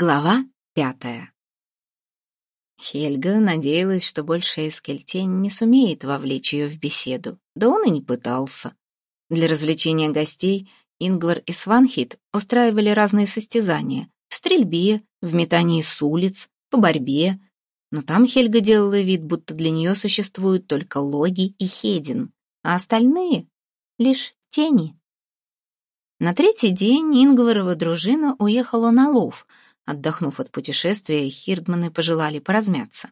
Глава пятая Хельга надеялась, что больше Эскельтень не сумеет вовлечь ее в беседу, да он и не пытался. Для развлечения гостей Ингвар и Сванхит устраивали разные состязания в стрельбе, в метании с улиц, по борьбе, но там Хельга делала вид, будто для нее существуют только Логи и Хедин, а остальные — лишь тени. На третий день Ингварова дружина уехала на лов — Отдохнув от путешествия, хирдманы пожелали поразмяться.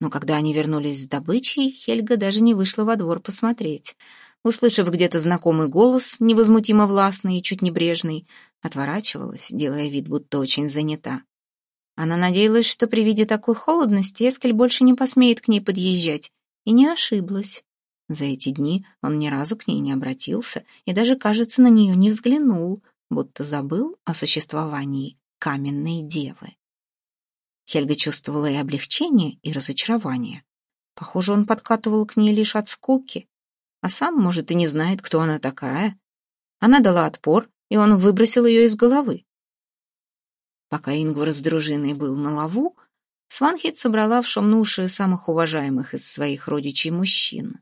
Но когда они вернулись с добычей, Хельга даже не вышла во двор посмотреть. Услышав где-то знакомый голос, невозмутимо властный и чуть небрежный, отворачивалась, делая вид, будто очень занята. Она надеялась, что при виде такой холодности Эскель больше не посмеет к ней подъезжать, и не ошиблась. За эти дни он ни разу к ней не обратился и даже, кажется, на нее не взглянул, будто забыл о существовании каменной девы. Хельга чувствовала и облегчение, и разочарование. Похоже, он подкатывал к ней лишь от скуки, а сам, может, и не знает, кто она такая. Она дала отпор, и он выбросил ее из головы. Пока Ингвар с дружиной был на лаву, Сванхит собрала в Шомнуши самых уважаемых из своих родичей мужчин.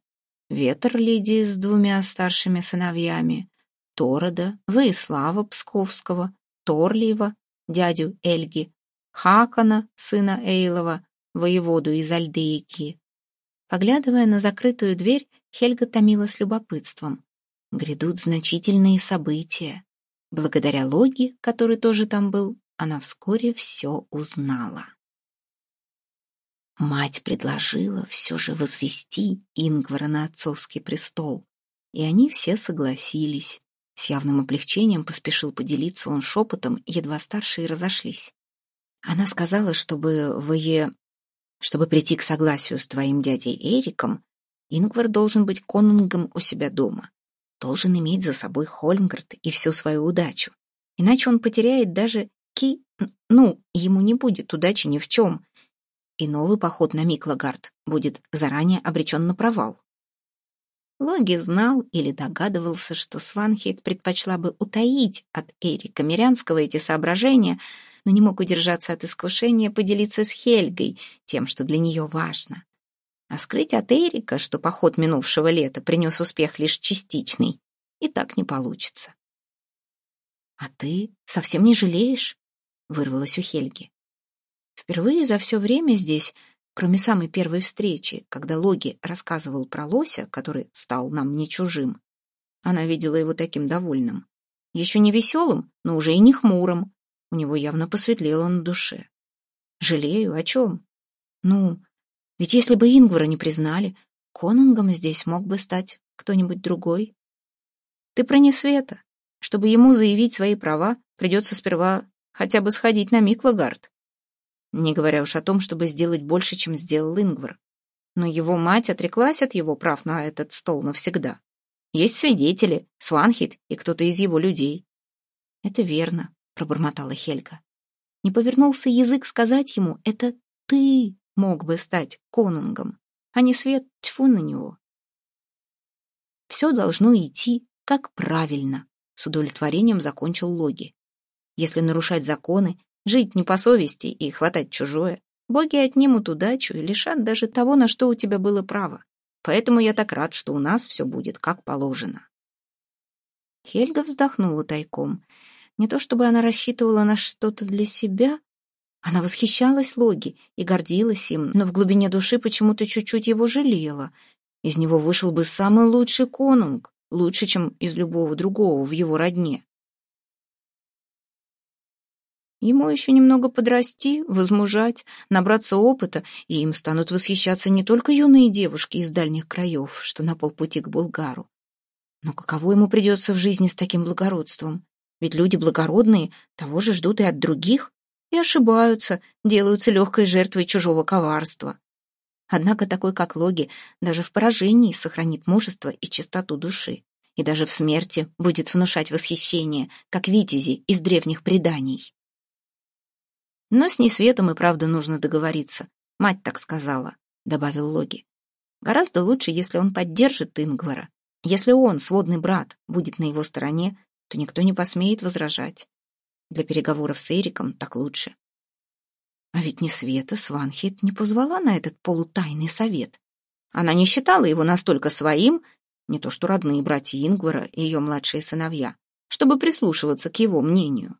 Ветер леди с двумя старшими сыновьями, Торода, Воислава Псковского, Торлиева дядю Эльги, Хакана, сына Эйлова, воеводу из Альдейки. Поглядывая на закрытую дверь, Хельга томилась любопытством. Грядут значительные события. Благодаря Логи, который тоже там был, она вскоре все узнала. Мать предложила все же возвести Ингвара на отцовский престол, и они все согласились. С явным облегчением поспешил поделиться он шепотом, едва старшие разошлись. Она сказала, чтобы вы... чтобы прийти к согласию с твоим дядей Эриком, Ингвар должен быть конунгом у себя дома, должен иметь за собой Хольмгард и всю свою удачу. Иначе он потеряет даже ки... ну, ему не будет удачи ни в чем. И новый поход на Миклагард будет заранее обречен на провал. Логи знал или догадывался, что Сванхейт предпочла бы утаить от Эрика Мирянского эти соображения, но не мог удержаться от искушения поделиться с Хельгой тем, что для нее важно. А скрыть от Эрика, что поход минувшего лета принес успех лишь частичный, и так не получится. «А ты совсем не жалеешь?» — вырвалось у Хельги. Впервые за все время здесь Кроме самой первой встречи, когда Логи рассказывал про лося, который стал нам не чужим, она видела его таким довольным. Еще не веселым, но уже и не хмурым. У него явно посветлело на душе. Жалею, о чем? Ну, ведь если бы Ингвара не признали, конунгом здесь мог бы стать кто-нибудь другой. Ты про Несвета. Чтобы ему заявить свои права, придется сперва хотя бы сходить на Миклагард не говоря уж о том, чтобы сделать больше, чем сделал Ингвар. Но его мать отреклась от его прав на этот стол навсегда. Есть свидетели, Сванхит и кто-то из его людей. «Это верно», — пробормотала Хельга. Не повернулся язык сказать ему, «Это ты мог бы стать конунгом, а не свет тьфу на него». «Все должно идти как правильно», — с удовлетворением закончил Логи. «Если нарушать законы, Жить не по совести и хватать чужое. Боги отнимут удачу и лишат даже того, на что у тебя было право. Поэтому я так рад, что у нас все будет как положено. Хельга вздохнула тайком. Не то чтобы она рассчитывала на что-то для себя, она восхищалась Логи и гордилась им, но в глубине души почему-то чуть-чуть его жалела. Из него вышел бы самый лучший конунг, лучше, чем из любого другого в его родне. Ему еще немного подрасти, возмужать, набраться опыта, и им станут восхищаться не только юные девушки из дальних краев, что на полпути к Булгару. Но каково ему придется в жизни с таким благородством? Ведь люди благородные того же ждут и от других, и ошибаются, делаются легкой жертвой чужого коварства. Однако такой, как Логи, даже в поражении сохранит мужество и чистоту души, и даже в смерти будет внушать восхищение, как витязи из древних преданий. Но с Несветом и правда нужно договориться. Мать так сказала, — добавил Логи. Гораздо лучше, если он поддержит Ингвара. Если он, сводный брат, будет на его стороне, то никто не посмеет возражать. Для переговоров с Эриком так лучше. А ведь не Света Сванхит не позвала на этот полутайный совет. Она не считала его настолько своим, не то что родные братья Ингвара и ее младшие сыновья, чтобы прислушиваться к его мнению.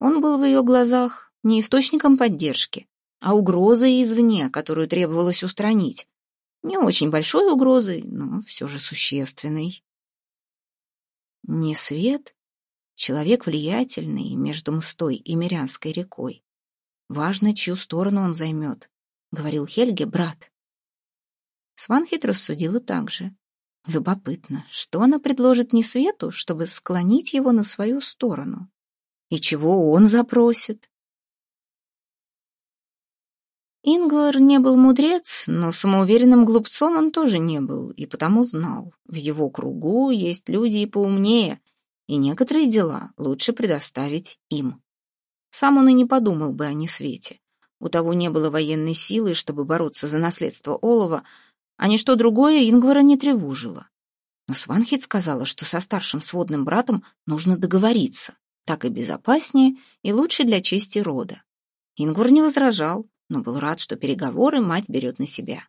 Он был в ее глазах не источником поддержки, а угрозой извне, которую требовалось устранить. Не очень большой угрозой, но все же существенной. Не свет, человек влиятельный между Мстой и Мирянской рекой. Важно, чью сторону он займет, — говорил Хельге брат. Сванхит рассудила так же. Любопытно, что она предложит Несвету, чтобы склонить его на свою сторону? И чего он запросит? Ингвар не был мудрец, но самоуверенным глупцом он тоже не был, и потому знал, в его кругу есть люди и поумнее, и некоторые дела лучше предоставить им. Сам он и не подумал бы о Несвете. У того не было военной силы, чтобы бороться за наследство Олова, а ничто другое Ингвара не тревожило. Но Сванхит сказала, что со старшим сводным братом нужно договориться. Так и безопаснее, и лучше для чести рода. Ингвар не возражал, но был рад, что переговоры мать берет на себя.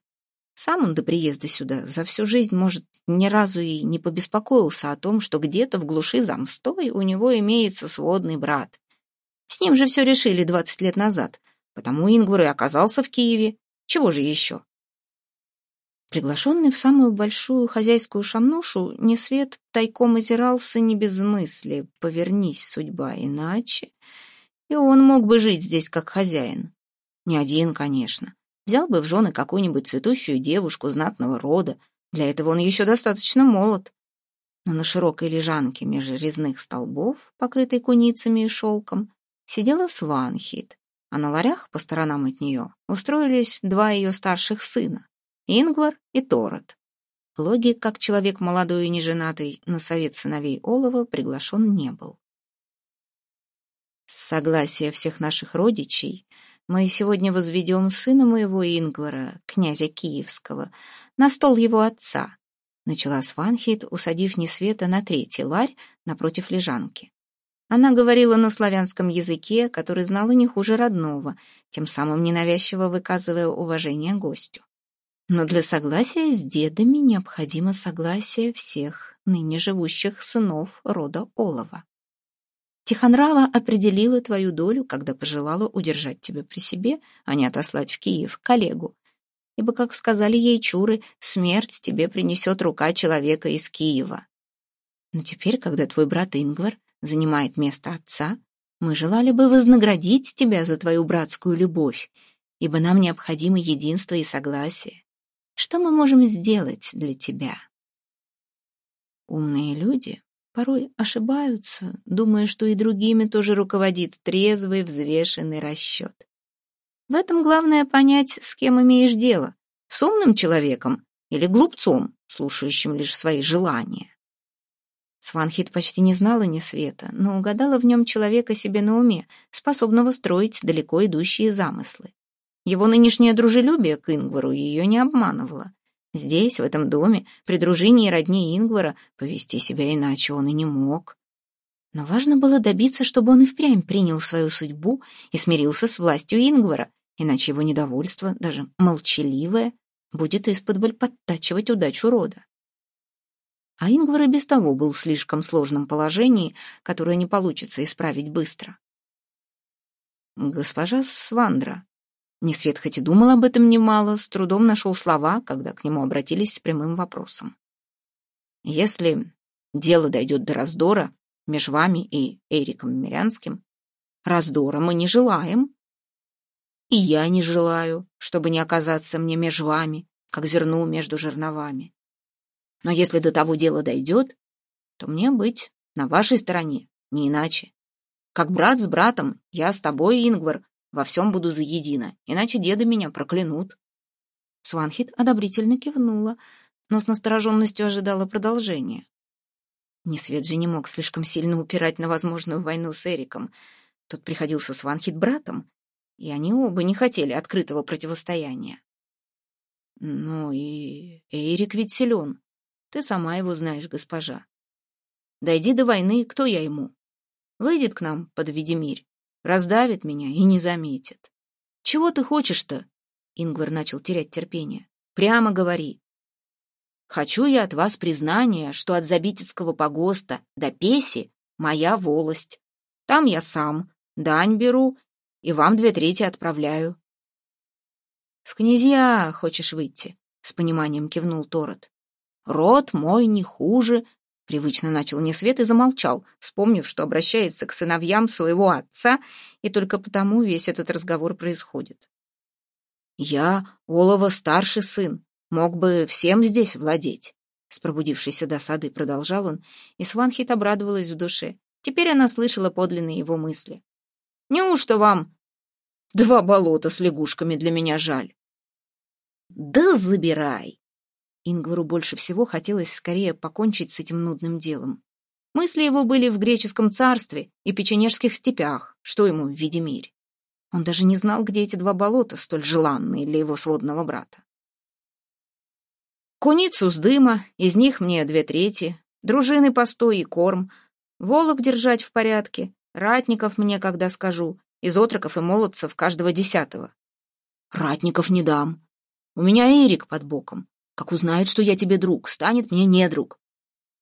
Сам он до приезда сюда за всю жизнь, может, ни разу и не побеспокоился о том, что где-то в глуши замстой у него имеется сводный брат. С ним же все решили двадцать лет назад, потому Ингвар и оказался в Киеве. Чего же еще? Приглашенный в самую большую хозяйскую шамнушу, Несвет тайком озирался не без мысли, повернись судьба иначе, и он мог бы жить здесь как хозяин. Не один, конечно. Взял бы в жены какую-нибудь цветущую девушку знатного рода, для этого он еще достаточно молод. Но на широкой лежанке между резных столбов, покрытой куницами и шелком, сидела Сванхит, а на ларях по сторонам от нее устроились два ее старших сына. Ингвар и Торот. Логи, как человек молодой и неженатый, на совет сыновей Олова приглашен не был. С согласия всех наших родичей мы сегодня возведем сына моего Ингвара, князя Киевского, на стол его отца, начала Сванхит, усадив Несвета на третий ларь напротив лежанки. Она говорила на славянском языке, который знала не хуже родного, тем самым ненавязчиво выказывая уважение гостю. Но для согласия с дедами необходимо согласие всех ныне живущих сынов рода Олова. Тихонрава определила твою долю, когда пожелала удержать тебя при себе, а не отослать в Киев коллегу. Ибо, как сказали ей чуры, смерть тебе принесет рука человека из Киева. Но теперь, когда твой брат Ингвар занимает место отца, мы желали бы вознаградить тебя за твою братскую любовь, ибо нам необходимо единство и согласие. Что мы можем сделать для тебя? Умные люди порой ошибаются, думая, что и другими тоже руководит трезвый, взвешенный расчет. В этом главное понять, с кем имеешь дело, с умным человеком или глупцом, слушающим лишь свои желания. Сванхит почти не знала ни света, но угадала в нем человека себе на уме, способного строить далеко идущие замыслы. Его нынешнее дружелюбие к Ингвару ее не обманывало. Здесь, в этом доме, при дружине и родне Ингвара, повести себя иначе он и не мог. Но важно было добиться, чтобы он и впрямь принял свою судьбу и смирился с властью Ингвара, иначе его недовольство, даже молчаливое, будет из-под подтачивать удачу рода. А Ингвар и без того был в слишком сложном положении, которое не получится исправить быстро. «Госпожа Свандра», Несвет хоть и думал об этом немало, с трудом нашел слова, когда к нему обратились с прямым вопросом. «Если дело дойдет до раздора между вами и Эриком Мирянским, раздора мы не желаем. И я не желаю, чтобы не оказаться мне между вами, как зерну между жерновами. Но если до того дела дойдет, то мне быть на вашей стороне, не иначе. Как брат с братом, я с тобой, Ингвар, во всем буду заедино, иначе деды меня проклянут. Сванхит одобрительно кивнула, но с настороженностью ожидала продолжения. Несвет же не мог слишком сильно упирать на возможную войну с Эриком. Тот приходился Сванхит братом, и они оба не хотели открытого противостояния. Ну и Эрик ведь силен. Ты сама его знаешь, госпожа. Дойди до войны, кто я ему? Выйдет к нам под Ведемирь, раздавит меня и не заметит. «Чего ты хочешь-то?» Ингвар начал терять терпение. «Прямо говори». «Хочу я от вас признания, что от Забитецкого погоста до Песи моя волость. Там я сам, дань беру и вам две трети отправляю». «В князья хочешь выйти?» — с пониманием кивнул Торот. «Род мой не хуже», — привычно начал Несвет и замолчал, вспомнив, что обращается к сыновьям своего отца, и только потому весь этот разговор происходит. «Я, Олова, старший сын, мог бы всем здесь владеть», — с пробудившейся досады продолжал он, и Сванхит обрадовалась в душе. Теперь она слышала подлинные его мысли. «Неужто вам два болота с лягушками для меня жаль?» «Да забирай!» Ингвару больше всего хотелось скорее покончить с этим нудным делом. Мысли его были в греческом царстве и печенежских степях, что ему в Видимире. Он даже не знал, где эти два болота, столь желанные для его сводного брата. Куницу с дыма, из них мне две трети, дружины постой и корм, волок держать в порядке, ратников мне, когда скажу, из отроков и молодцев каждого десятого. Ратников не дам. У меня Эрик под боком. Как узнает, что я тебе друг, станет мне не друг.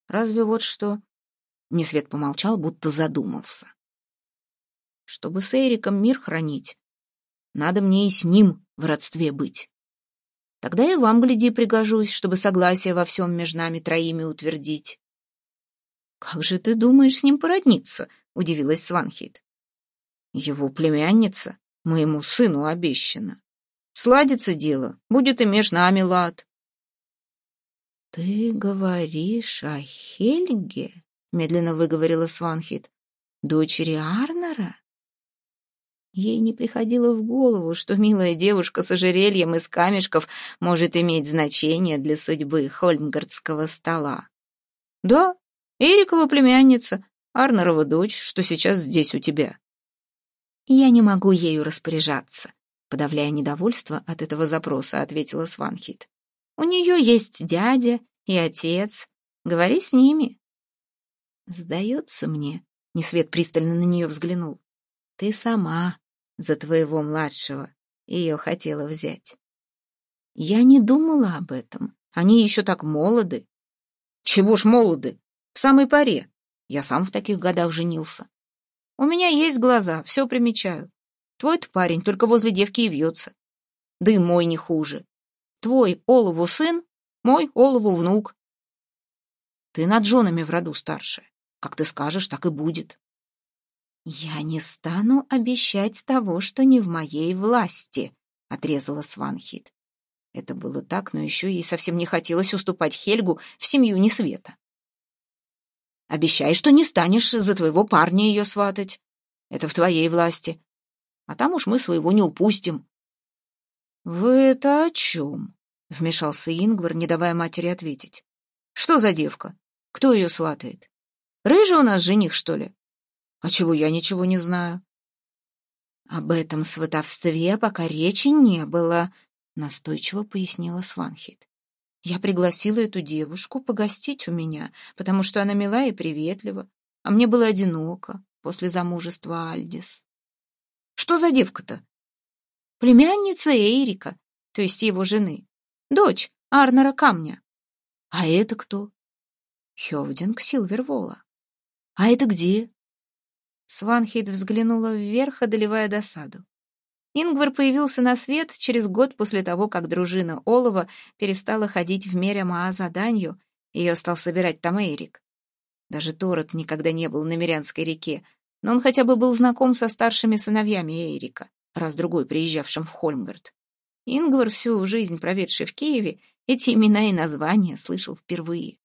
Разве вот что? Несвет помолчал, будто задумался. Чтобы с Эриком мир хранить, надо мне и с ним в родстве быть. Тогда и вам, гляди, пригожусь, чтобы согласие во всем между нами троими утвердить. — Как же ты думаешь с ним породниться? — удивилась Сванхит. — Его племянница моему сыну обещана. Сладится дело, будет и меж нами лад. — Ты говоришь о Хельге? — медленно выговорила Сванхит. — Дочери Арнера? Ей не приходило в голову, что милая девушка с ожерельем из камешков может иметь значение для судьбы хольмгардского стола. «Да, Эрикова племянница, Арнерова дочь, что сейчас здесь у тебя». «Я не могу ею распоряжаться», — подавляя недовольство от этого запроса, ответила Сванхит. «У нее есть дядя и отец. Говори с ними». «Сдается мне», — Несвет пристально на нее взглянул. «Ты сама за твоего младшего ее хотела взять. Я не думала об этом. Они еще так молоды. Чего ж молоды? В самой паре. Я сам в таких годах женился. У меня есть глаза, все примечаю. Твой-то парень только возле девки и вьется. Да и мой не хуже. Твой Олову сын, мой Олову внук. Ты над женами в роду старшая. Как ты скажешь, так и будет. «Я не стану обещать того, что не в моей власти», — отрезала Сванхит. Это было так, но еще ей совсем не хотелось уступать Хельгу в семью Несвета. «Обещай, что не станешь за твоего парня ее сватать. Это в твоей власти. А там уж мы своего не упустим». «Вы это о чем?» — вмешался Ингвар, не давая матери ответить. «Что за девка? Кто ее сватает? Рыжий у нас жених, что ли?» А чего я ничего не знаю? Об этом сватовстве пока речи не было, настойчиво пояснила Сванхит. Я пригласила эту девушку погостить у меня, потому что она мила и приветлива, а мне было одиноко после замужества Альдис. Что за девка-то? Племянница Эйрика, то есть его жены. Дочь Арнера Камня. А это кто? Хёвдинг Силвервола. А это где? Сванхейт взглянула вверх, одолевая досаду. Ингвар появился на свет через год после того, как дружина Олова перестала ходить в Мерямаа за данью, ее стал собирать там Эрик. Даже Торот никогда не был на Мирянской реке, но он хотя бы был знаком со старшими сыновьями Эрика, раз-другой приезжавшим в Хольмгард. Ингвар, всю жизнь проведший в Киеве, эти имена и названия слышал впервые.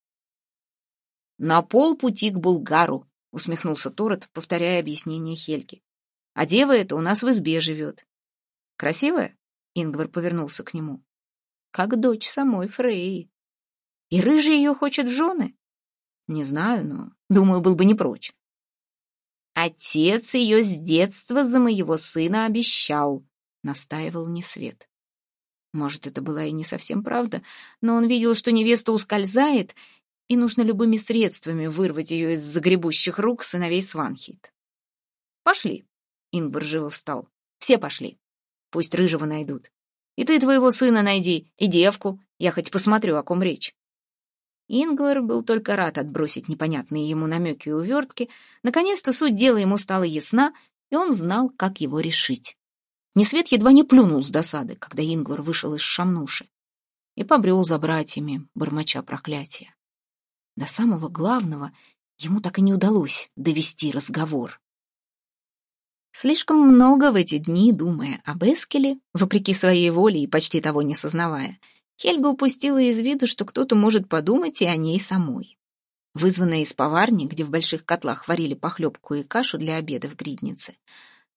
«На полпути к Булгару», усмехнулся Торет, повторяя объяснение Хельги. А дева эта у нас в избе живет. Красивая? Ингвар повернулся к нему. Как дочь самой Фрейи. И рыжий ее хочет в жены? Не знаю, но, думаю, был бы не прочь. Отец ее с детства за моего сына обещал, настаивал Несвет. Может, это была и не совсем правда, но он видел, что невеста ускользает, и нужно любыми средствами вырвать ее из загребущих рук сыновей Сванхит. «Пошли!» — Ингвар живо встал. «Все пошли! Пусть рыжего найдут. И ты твоего сына найди, и девку. Я хоть посмотрю, о ком речь. Ингвар был только рад отбросить непонятные ему намеки и увертки. Наконец-то суть дела ему стала ясна, и он знал, как его решить. Несвет едва не плюнул с досады, когда Ингвар вышел из шамнуши, и побрел за братьями, бормоча проклятия. До самого главного ему так и не удалось довести разговор. Слишком много в эти дни, думая об Эскеле, вопреки своей воле и почти того не сознавая, Хельга упустила из виду, что кто-то может подумать и о ней самой. Вызванная из поварни, где в больших котлах варили похлебку и кашу для обеда в гриднице,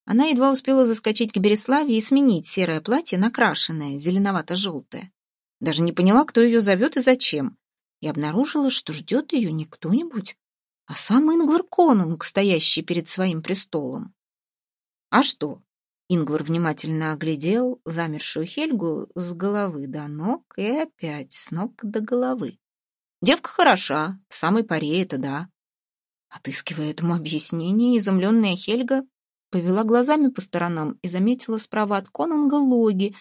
она едва успела заскочить к Береславе и сменить серое платье на крашеное, зеленовато-желтое. Даже не поняла, кто ее зовет и зачем, и обнаружила, что ждет ее не кто-нибудь, а сам Ингвар Конунг, стоящий перед своим престолом. А что? Ингвар внимательно оглядел замершую Хельгу с головы до ног и опять с ног до головы. Девка хороша, в самой паре это да. Отыскивая этому объяснение, изумленная Хельга повела глазами по сторонам и заметила справа от Конунга Логи,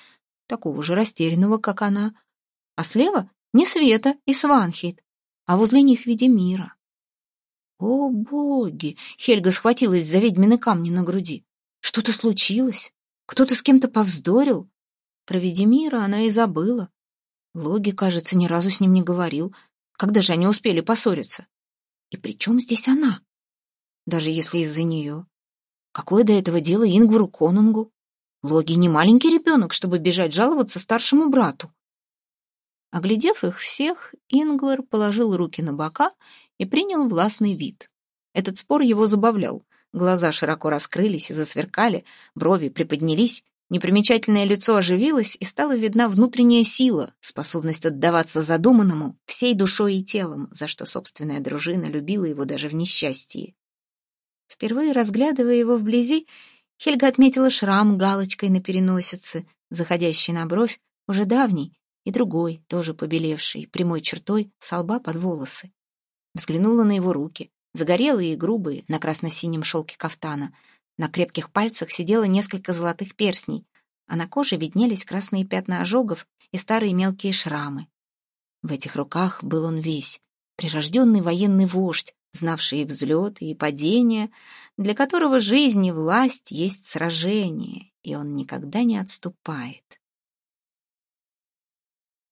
такого же растерянного, как она, а слева не Света и Сванхейт, а возле них Ведемира. О, боги! Хельга схватилась за ведьмины камни на груди. Что-то случилось? Кто-то с кем-то повздорил? Про Ведемира она и забыла. Логи, кажется, ни разу с ним не говорил. Когда же они успели поссориться? И при чем здесь она? Даже если из-за нее. Какое до этого дело Ингвару Конунгу? Логи не маленький ребенок, чтобы бежать жаловаться старшему брату. Оглядев их всех, Ингвар положил руки на бока и принял властный вид. Этот спор его забавлял. Глаза широко раскрылись и засверкали, брови приподнялись, непримечательное лицо оживилось, и стала видна внутренняя сила, способность отдаваться задуманному всей душой и телом, за что собственная дружина любила его даже в несчастье. Впервые разглядывая его вблизи, Хельга отметила шрам галочкой на переносице, заходящий на бровь, уже давний, и другой, тоже побелевший, прямой чертой, со лба под волосы. Взглянула на его руки, загорелые и грубые, на красно-синем шелке кафтана. На крепких пальцах сидело несколько золотых перстней, а на коже виднелись красные пятна ожогов и старые мелкие шрамы. В этих руках был он весь, прирожденный военный вождь, знавший и взлеты, и падения, для которого жизнь и власть есть сражение, и он никогда не отступает.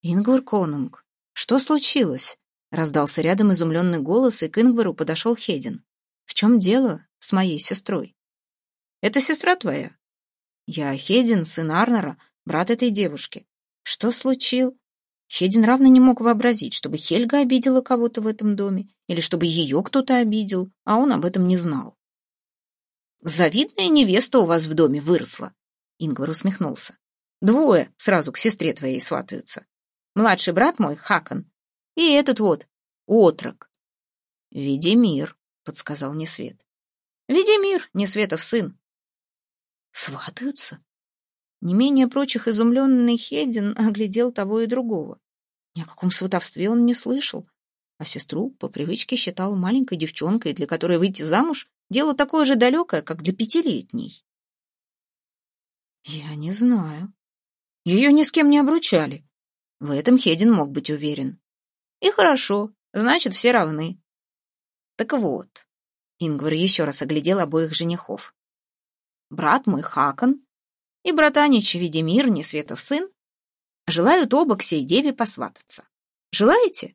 «Ингвар Конунг, что случилось?» — раздался рядом изумленный голос, и к Ингвару подошел Хедин. «В чем дело с моей сестрой?» «Это сестра твоя?» «Я Хедин, сын Арнера, брат этой девушки. Что случилось?» Хедин равно не мог вообразить, чтобы Хельга обидела кого-то в этом доме, или чтобы ее кто-то обидел, а он об этом не знал. «Завидная невеста у вас в доме выросла», — Ингвар усмехнулся. «Двое сразу к сестре твоей сватаются младший брат мой, Хакон, и этот вот, отрок. «Ведемир», — подсказал Несвет. «Ведемир, Несветов сын». «Сватаются?» Не менее прочих изумленный Хедин оглядел того и другого. Ни о каком сватовстве он не слышал, а сестру по привычке считал маленькой девчонкой, для которой выйти замуж — дело такое же далекое, как для пятилетней. «Я не знаю. Ее ни с кем не обручали», в этом Хедин мог быть уверен. И хорошо, значит, все равны. Так вот, Ингвар еще раз оглядел обоих женихов. Брат мой Хакон и братанич Ведемир, Несветов сын, желают оба к сей деве посвататься. Желаете?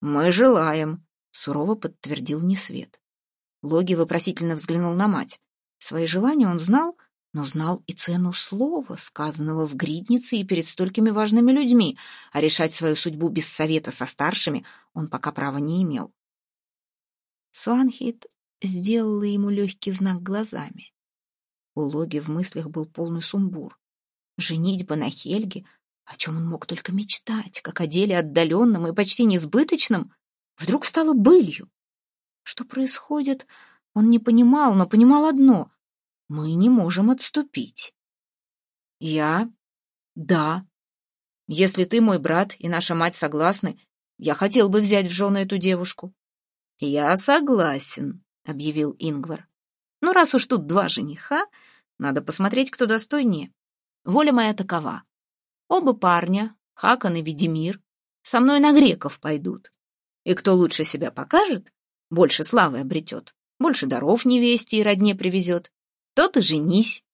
Мы желаем, сурово подтвердил Несвет. Логи вопросительно взглянул на мать. Свои желания он знал, но знал и цену слова, сказанного в гриднице и перед столькими важными людьми, а решать свою судьбу без совета со старшими он пока права не имел. Суанхит сделала ему легкий знак глазами. У Логи в мыслях был полный сумбур. Женитьба на Хельге, о чем он мог только мечтать, как о деле отдаленном и почти несбыточном, вдруг стало былью. Что происходит, он не понимал, но понимал одно мы не можем отступить. Я? Да. Если ты, мой брат, и наша мать согласны, я хотел бы взять в жены эту девушку. Я согласен, объявил Ингвар. Ну, раз уж тут два жениха, надо посмотреть, кто достойнее. Воля моя такова. Оба парня, Хакан и Ведимир, со мной на греков пойдут. И кто лучше себя покажет, больше славы обретет, больше даров невесте и родне привезет, тот и женись.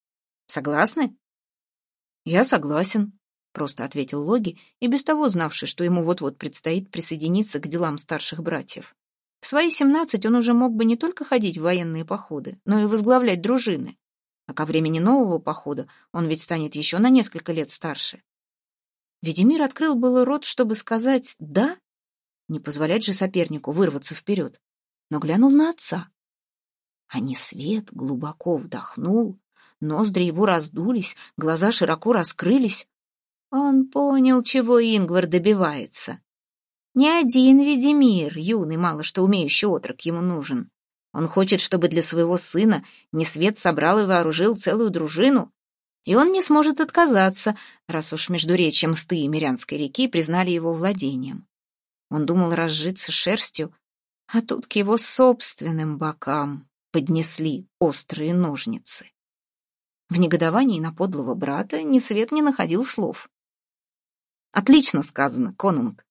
Согласны? Я согласен, просто ответил Логи, и без того знавший, что ему вот-вот предстоит присоединиться к делам старших братьев. В свои семнадцать он уже мог бы не только ходить в военные походы, но и возглавлять дружины. А ко времени нового похода он ведь станет еще на несколько лет старше. Ведимир открыл было рот, чтобы сказать «да», не позволять же сопернику вырваться вперед, но глянул на отца. А не свет глубоко вдохнул, ноздри его раздулись, глаза широко раскрылись. Он понял, чего Ингвар добивается. Не один Ведимир, юный, мало что умеющий отрок, ему нужен. Он хочет, чтобы для своего сына Несвет собрал и вооружил целую дружину, и он не сможет отказаться, раз уж междуречьем Мсты и Мирянской реки признали его владением. Он думал разжиться шерстью, а тут к его собственным бокам поднесли острые ножницы. В негодовании на подлого брата Несвет не находил слов. «Отлично сказано, конунг!»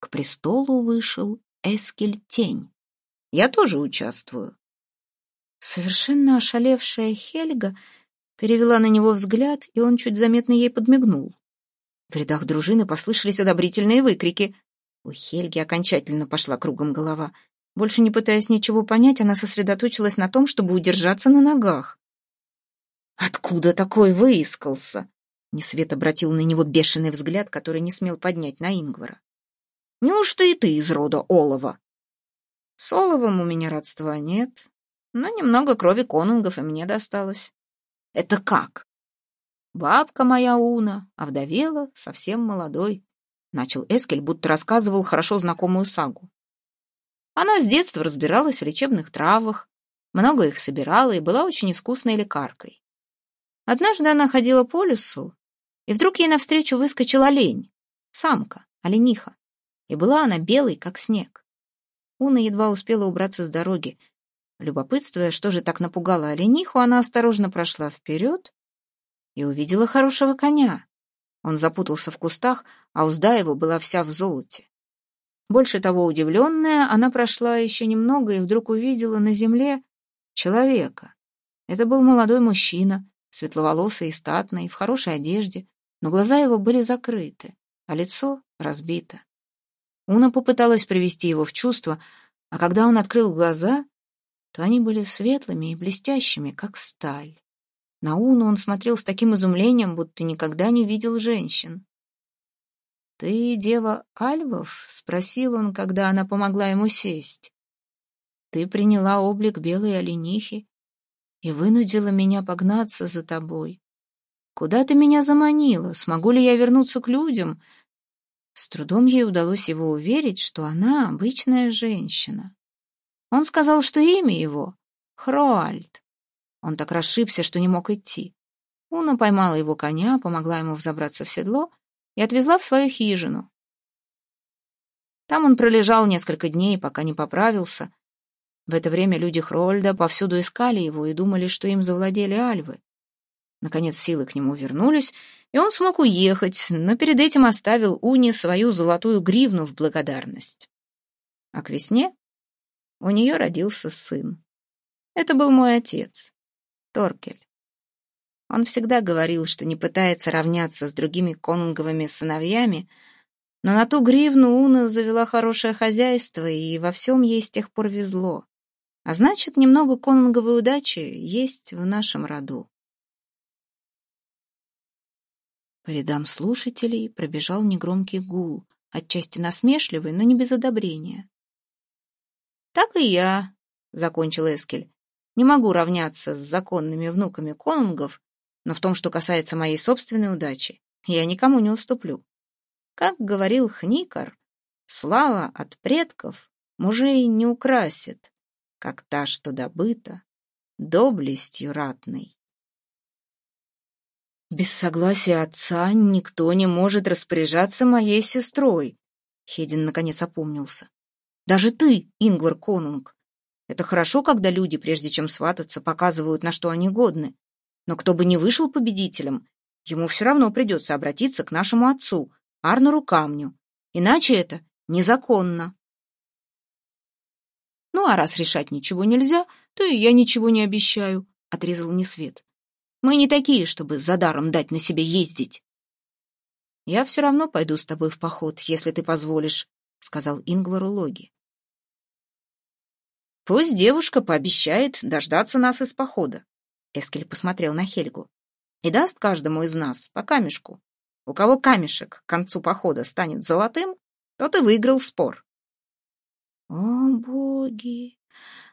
К престолу вышел Эскель Тень. Я тоже участвую. Совершенно ошалевшая Хельга перевела на него взгляд, и он чуть заметно ей подмигнул. В рядах дружины послышались одобрительные выкрики. У Хельги окончательно пошла кругом голова. Больше не пытаясь ничего понять, она сосредоточилась на том, чтобы удержаться на ногах. «Откуда такой выискался?» Несвет обратил на него бешеный взгляд, который не смел поднять на Ингвара. «Неужто и ты из рода Олова?» С Оловом у меня родства нет, но немного крови конунгов и мне досталось. Это как? Бабка моя Уна овдовела совсем молодой, начал Эскель, будто рассказывал хорошо знакомую сагу. Она с детства разбиралась в лечебных травах, много их собирала и была очень искусной лекаркой. Однажды она ходила по лесу, и вдруг ей навстречу выскочил олень, самка, олениха, и была она белой, как снег. Уна едва успела убраться с дороги. Любопытствуя, что же так напугало олениху, она осторожно прошла вперед и увидела хорошего коня. Он запутался в кустах, а узда его была вся в золоте. Больше того, удивленная, она прошла еще немного и вдруг увидела на земле человека. Это был молодой мужчина, светловолосый и статный, в хорошей одежде, но глаза его были закрыты, а лицо разбито. Уна попыталась привести его в чувство, а когда он открыл глаза, то они были светлыми и блестящими, как сталь. На Уну он смотрел с таким изумлением, будто никогда не видел женщин. «Ты дева Альвов?» — спросил он, когда она помогла ему сесть. «Ты приняла облик белой оленихи и вынудила меня погнаться за тобой. Куда ты меня заманила? Смогу ли я вернуться к людям? С трудом ей удалось его уверить, что она обычная женщина. Он сказал, что имя его — Хроальд. Он так расшибся, что не мог идти. Уна поймала его коня, помогла ему взобраться в седло и отвезла в свою хижину. Там он пролежал несколько дней, пока не поправился. В это время люди Хрольда повсюду искали его и думали, что им завладели альвы. Наконец силы к нему вернулись, и он смог уехать, но перед этим оставил Уне свою золотую гривну в благодарность. А к весне у нее родился сын. Это был мой отец, Торкель. Он всегда говорил, что не пытается равняться с другими конунговыми сыновьями, но на ту гривну Уна завела хорошее хозяйство, и во всем ей с тех пор везло. А значит, немного конунговой удачи есть в нашем роду. По рядам слушателей пробежал негромкий гул, отчасти насмешливый, но не без одобрения. «Так и я», — закончил Эскель, — «не могу равняться с законными внуками конунгов, но в том, что касается моей собственной удачи, я никому не уступлю. Как говорил Хникар, слава от предков мужей не украсит, как та, что добыта, доблестью ратной. Без согласия отца никто не может распоряжаться моей сестрой. Хедин наконец опомнился. Даже ты, Ингвар Конунг. Это хорошо, когда люди, прежде чем свататься, показывают, на что они годны. Но кто бы ни вышел победителем, ему все равно придется обратиться к нашему отцу, Арнору Камню. Иначе это незаконно. Ну, а раз решать ничего нельзя, то и я ничего не обещаю, — отрезал Несвет. Мы не такие, чтобы за даром дать на себе ездить. Я все равно пойду с тобой в поход, если ты позволишь, — сказал Ингвару Логи. Пусть девушка пообещает дождаться нас из похода. Эскель посмотрел на Хельгу. И даст каждому из нас по камешку. У кого камешек к концу похода станет золотым, тот и выиграл спор. О, боги!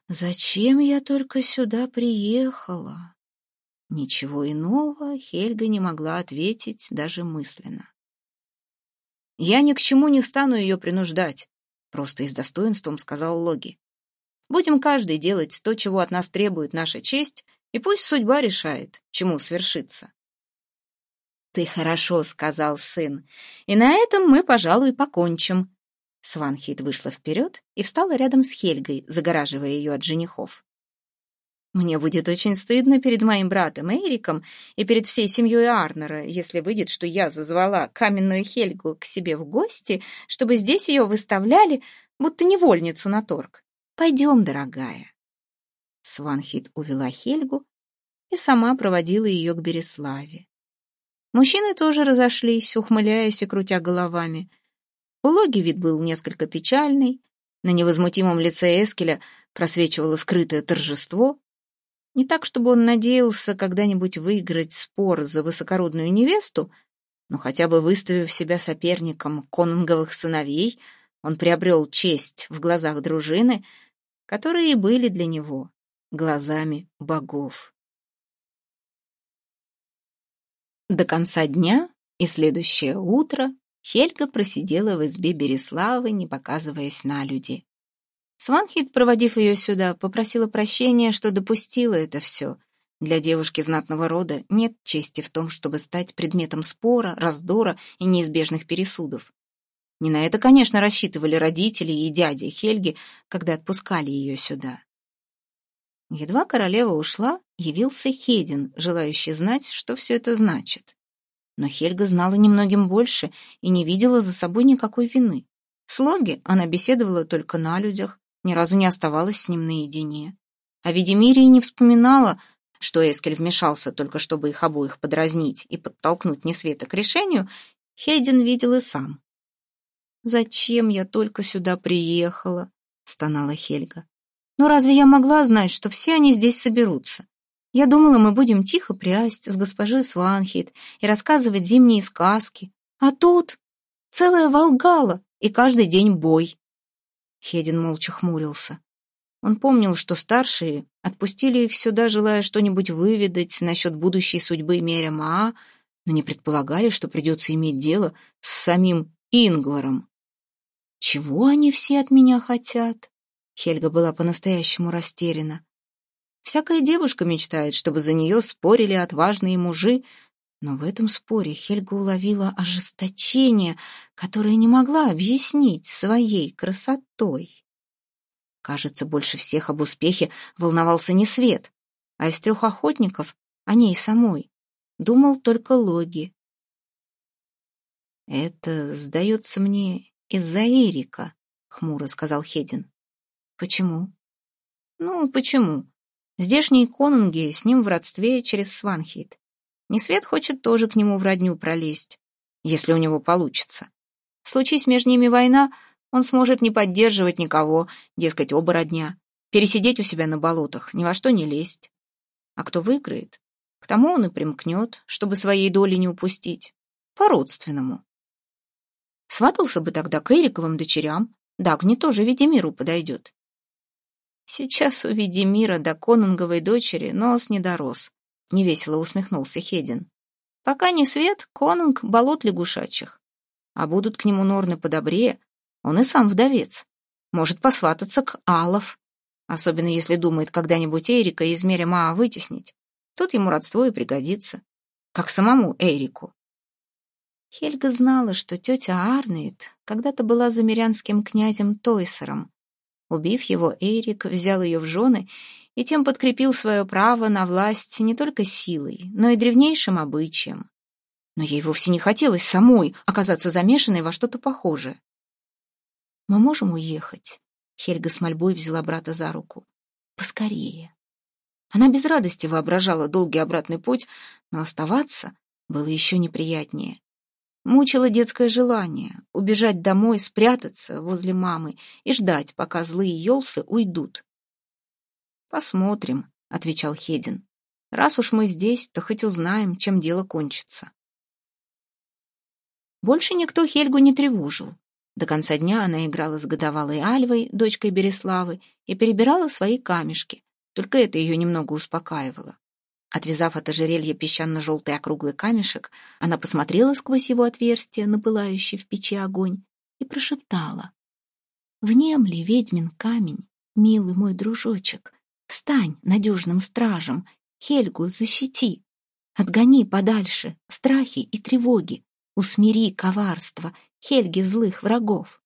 Зачем я только сюда приехала? Ничего иного Хельга не могла ответить даже мысленно. «Я ни к чему не стану ее принуждать», — просто и с достоинством сказал Логи. Будем каждый делать то, чего от нас требует наша честь, и пусть судьба решает, чему свершиться. «Ты хорошо сказал, сын, и на этом мы, пожалуй, покончим». Сванхит вышла вперед и встала рядом с Хельгой, загораживая ее от женихов. «Мне будет очень стыдно перед моим братом Эриком и перед всей семьей Арнера, если выйдет, что я зазвала каменную Хельгу к себе в гости, чтобы здесь ее выставляли, будто невольницу на торг. Пойдем, дорогая. Сванхит увела Хельгу и сама проводила ее к Береславе. Мужчины тоже разошлись, ухмыляясь и крутя головами. У вид был несколько печальный, на невозмутимом лице Эскеля просвечивало скрытое торжество. Не так, чтобы он надеялся когда-нибудь выиграть спор за высокородную невесту, но хотя бы выставив себя соперником конунговых сыновей, он приобрел честь в глазах дружины — которые и были для него глазами богов. До конца дня и следующее утро Хельга просидела в избе Береславы, не показываясь на люди. Сванхит, проводив ее сюда, попросила прощения, что допустила это все. Для девушки знатного рода нет чести в том, чтобы стать предметом спора, раздора и неизбежных пересудов. Не на это, конечно, рассчитывали родители и дяди Хельги, когда отпускали ее сюда. Едва королева ушла, явился Хедин, желающий знать, что все это значит. Но Хельга знала немногим больше и не видела за собой никакой вины. Слоги она беседовала только на людях, ни разу не оставалась с ним наедине. О Ведемире не вспоминала, что Эскель вмешался только чтобы их обоих подразнить и подтолкнуть Несвета к решению, Хейден видел и сам. «Зачем я только сюда приехала?» — стонала Хельга. «Но разве я могла знать, что все они здесь соберутся? Я думала, мы будем тихо прясть с госпожи Сванхит и рассказывать зимние сказки. А тут целая Волгала и каждый день бой». Хедин молча хмурился. Он помнил, что старшие отпустили их сюда, желая что-нибудь выведать насчет будущей судьбы Меря но не предполагали, что придется иметь дело с самим Ингваром. Чего они все от меня хотят? Хельга была по-настоящему растеряна. Всякая девушка мечтает, чтобы за нее спорили отважные мужи, но в этом споре Хельга уловила ожесточение, которое не могла объяснить своей красотой. Кажется, больше всех об успехе волновался не Свет, а из трех охотников, о ней самой, думал только Логи. Это, сдается мне, «Из-за Эрика», — хмуро сказал Хедин. «Почему?» «Ну, почему? Здешние конунги с ним в родстве через Сванхейт. Несвет хочет тоже к нему в родню пролезть, если у него получится. Случись между ними война, он сможет не поддерживать никого, дескать, оба родня, пересидеть у себя на болотах, ни во что не лезть. А кто выиграет, к тому он и примкнет, чтобы своей доли не упустить. По-родственному. Сватался бы тогда к Эриковым дочерям. Дагни тоже Ведемиру подойдет. Сейчас у Ведемира до конунговой дочери нос не дорос, — невесело усмехнулся Хедин. Пока не свет, конунг — болот лягушачьих. А будут к нему норны подобрее, он и сам вдовец. Может посвататься к Алов, особенно если думает когда-нибудь Эрика из Меремаа вытеснить. Тут ему родство и пригодится, как самому Эрику. Хельга знала, что тетя Арнейд когда-то была замерянским князем Тойсером. Убив его, Эрик взял ее в жены и тем подкрепил свое право на власть не только силой, но и древнейшим обычаем. но ей вовсе не хотелось самой оказаться замешанной во что-то похожее. «Мы можем уехать?» Хельга с мольбой взяла брата за руку. «Поскорее». Она без радости воображала долгий обратный путь, но оставаться было еще неприятнее. Мучило детское желание убежать домой, спрятаться возле мамы и ждать, пока злые елсы уйдут. «Посмотрим», — отвечал Хедин. «Раз уж мы здесь, то хоть узнаем, чем дело кончится». Больше никто Хельгу не тревожил. До конца дня она играла с годовалой Альвой, дочкой Береславы, и перебирала свои камешки. Только это ее немного успокаивало. Отвязав от ожерелья песчано-желтый округлый камешек, она посмотрела сквозь его отверстие на пылающий в печи огонь и прошептала. «Внемли, ведьмин камень, милый мой дружочек, встань надежным стражем, Хельгу защити, отгони подальше страхи и тревоги, усмири коварство Хельги злых врагов».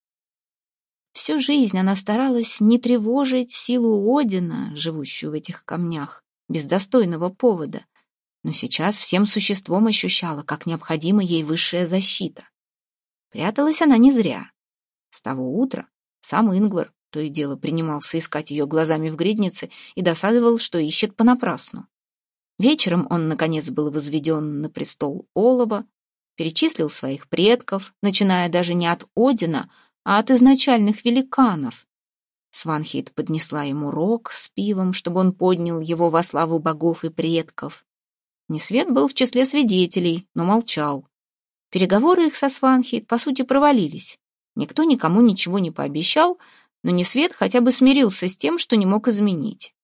Всю жизнь она старалась не тревожить силу Одина, живущую в этих камнях, без достойного повода, но сейчас всем существом ощущала, как необходима ей высшая защита. Пряталась она не зря. С того утра сам Ингвар то и дело принимался искать ее глазами в гриднице и досадовал, что ищет понапрасну. Вечером он, наконец, был возведен на престол Олова, перечислил своих предков, начиная даже не от Одина, а от изначальных великанов, Сванхит поднесла ему рог с пивом, чтобы он поднял его во славу богов и предков. Несвет был в числе свидетелей, но молчал. Переговоры их со Сванхит, по сути, провалились. Никто никому ничего не пообещал, но Несвет хотя бы смирился с тем, что не мог изменить.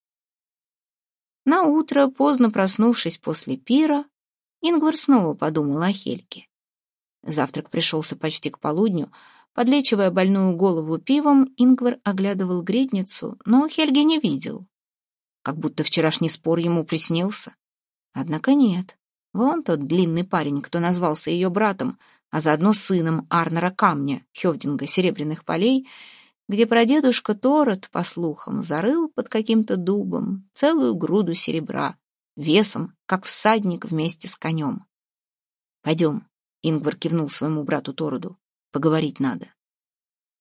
На утро, поздно проснувшись после пира, Ингвар снова подумал о Хельге. Завтрак пришелся почти к полудню, Подлечивая больную голову пивом, Ингвар оглядывал гридницу, но Хельги не видел. Как будто вчерашний спор ему приснился. Однако нет. Вон тот длинный парень, кто назвался ее братом, а заодно сыном Арнера Камня, Хевдинга Серебряных полей, где прадедушка Торот, по слухам, зарыл под каким-то дубом целую груду серебра, весом, как всадник вместе с конем. «Пойдем», — Ингвар кивнул своему брату Тороду. Поговорить надо.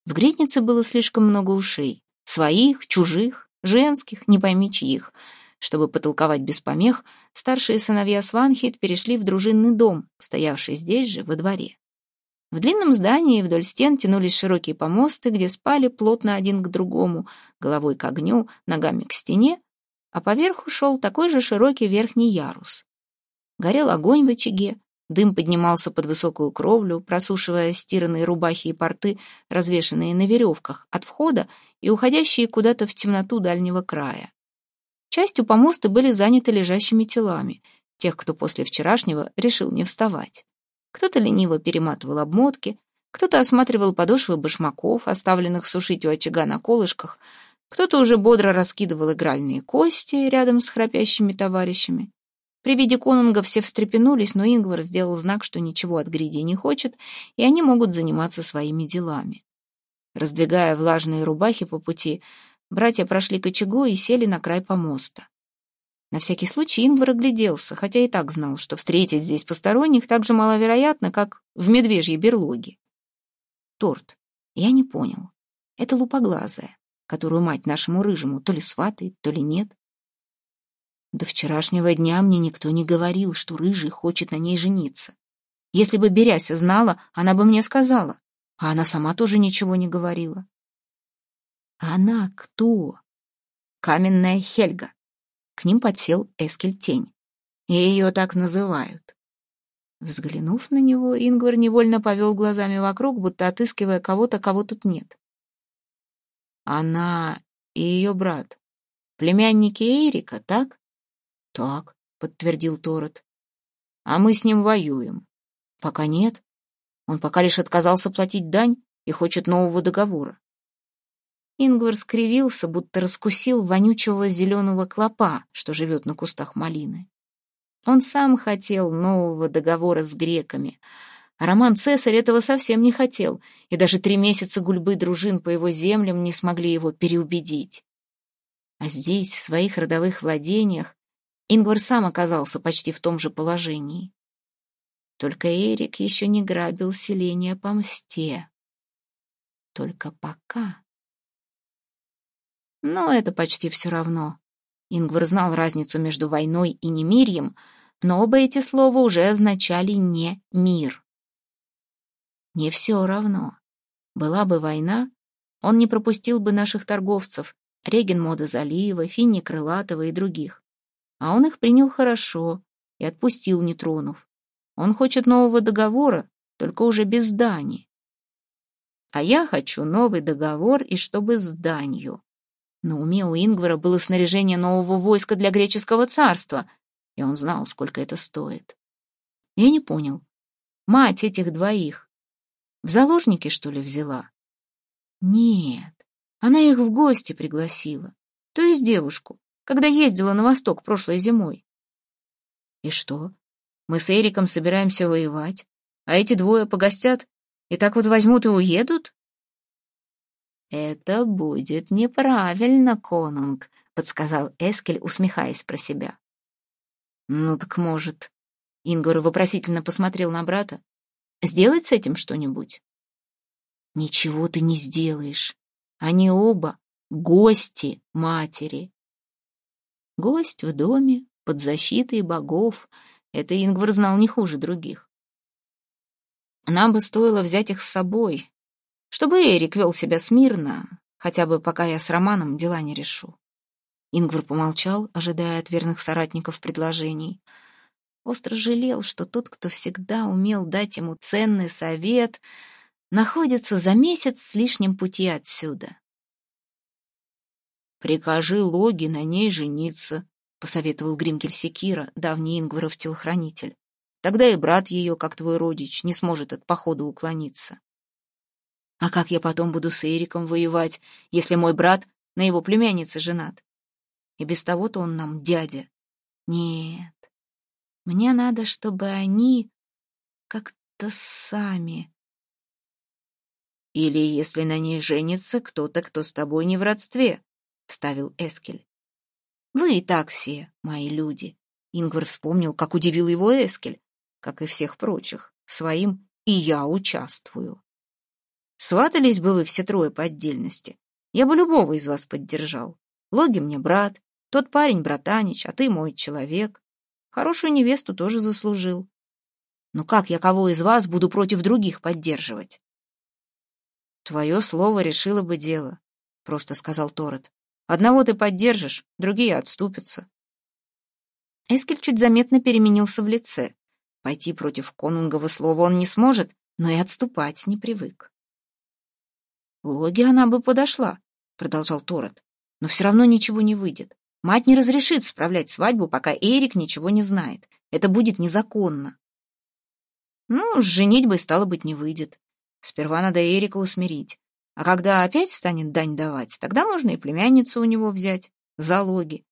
В гриднице было слишком много ушей. Своих, чужих, женских, не пойми чьих. Чтобы потолковать без помех, старшие сыновья Сванхит перешли в дружинный дом, стоявший здесь же, во дворе. В длинном здании вдоль стен тянулись широкие помосты, где спали плотно один к другому, головой к огню, ногами к стене, а поверху шел такой же широкий верхний ярус. Горел огонь в очаге, Дым поднимался под высокую кровлю, просушивая стиранные рубахи и порты, развешанные на веревках, от входа и уходящие куда-то в темноту дальнего края. Частью помоста были заняты лежащими телами, тех, кто после вчерашнего решил не вставать. Кто-то лениво перематывал обмотки, кто-то осматривал подошвы башмаков, оставленных сушить у очага на колышках, кто-то уже бодро раскидывал игральные кости рядом с храпящими товарищами. При виде конунга все встрепенулись, но Ингвар сделал знак, что ничего от Гриди не хочет, и они могут заниматься своими делами. Раздвигая влажные рубахи по пути, братья прошли к очагу и сели на край помоста. На всякий случай Ингвар огляделся, хотя и так знал, что встретить здесь посторонних так же маловероятно, как в медвежьей берлоге. Торт. Я не понял. Это лупоглазая, которую мать нашему рыжему то ли сватает, то ли нет. До вчерашнего дня мне никто не говорил, что Рыжий хочет на ней жениться. Если бы Беряся знала, она бы мне сказала, а она сама тоже ничего не говорила. Она кто? Каменная Хельга. К ним подсел Эскель Тень. И ее так называют. Взглянув на него, Ингвар невольно повел глазами вокруг, будто отыскивая кого-то, кого тут нет. Она и ее брат. Племянники Эрика, так? «Так», — подтвердил Торет. «А мы с ним воюем». «Пока нет. Он пока лишь отказался платить дань и хочет нового договора». Ингвар скривился, будто раскусил вонючего зеленого клопа, что живет на кустах малины. Он сам хотел нового договора с греками, а Роман Цесарь этого совсем не хотел, и даже три месяца гульбы дружин по его землям не смогли его переубедить. А здесь, в своих родовых владениях, Ингвар сам оказался почти в том же положении. Только Эрик еще не грабил селение по мсте. Только пока. Но это почти все равно. Ингвар знал разницу между войной и немирьем, но оба эти слова уже означали не мир. Не все равно. Была бы война, он не пропустил бы наших торговцев, Регенмода Залива, Финни Крылатова и других. А он их принял хорошо и отпустил, не тронув. Он хочет нового договора, только уже без зданий. А я хочу новый договор и чтобы с данью. На уме у Ингвара было снаряжение нового войска для греческого царства, и он знал, сколько это стоит. Я не понял. Мать этих двоих в заложники, что ли, взяла? Нет, она их в гости пригласила. То есть девушку, когда ездила на восток прошлой зимой. И что? Мы с Эриком собираемся воевать, а эти двое погостят и так вот возьмут и уедут? «Это будет неправильно, конунг», — подсказал Эскель, усмехаясь про себя. «Ну так может...» — Ингвар вопросительно посмотрел на брата. «Сделать с этим что-нибудь?» «Ничего ты не сделаешь. Они оба гости матери». Гость в доме, под защитой богов. Это Ингвар знал не хуже других. Нам бы стоило взять их с собой, чтобы Эрик вел себя смирно, хотя бы пока я с Романом дела не решу. Ингвар помолчал, ожидая от верных соратников предложений. Остро жалел, что тот, кто всегда умел дать ему ценный совет, находится за месяц с лишним пути отсюда. «Прикажи Логи на ней жениться», — посоветовал Гримкель Секира, давний Ингваров телохранитель. «Тогда и брат ее, как твой родич, не сможет от похода уклониться». А как я потом буду с Эриком воевать, если мой брат на его племяннице женат? И без того-то он нам дядя. Нет, мне надо, чтобы они как-то сами. Или если на ней женится кто-то, кто с тобой не в родстве, — вставил Эскель. Вы и так все, мои люди. Ингвар вспомнил, как удивил его Эскель, как и всех прочих, своим «и я участвую». Сватались бы вы все трое по отдельности. Я бы любого из вас поддержал. Логи мне брат, тот парень братанич, а ты мой человек. Хорошую невесту тоже заслужил. Но как я кого из вас буду против других поддерживать? Твое слово решило бы дело, — просто сказал Торет. Одного ты поддержишь, другие отступятся. Эскель чуть заметно переменился в лице. Пойти против конунгова слова он не сможет, но и отступать не привык. «Логи она бы подошла», — продолжал Торет. «Но все равно ничего не выйдет. Мать не разрешит справлять свадьбу, пока Эрик ничего не знает. Это будет незаконно». Ну, с женитьбой, стало быть, не выйдет. Сперва надо Эрика усмирить. А когда опять станет дань давать, тогда можно и племянницу у него взять. Залоги.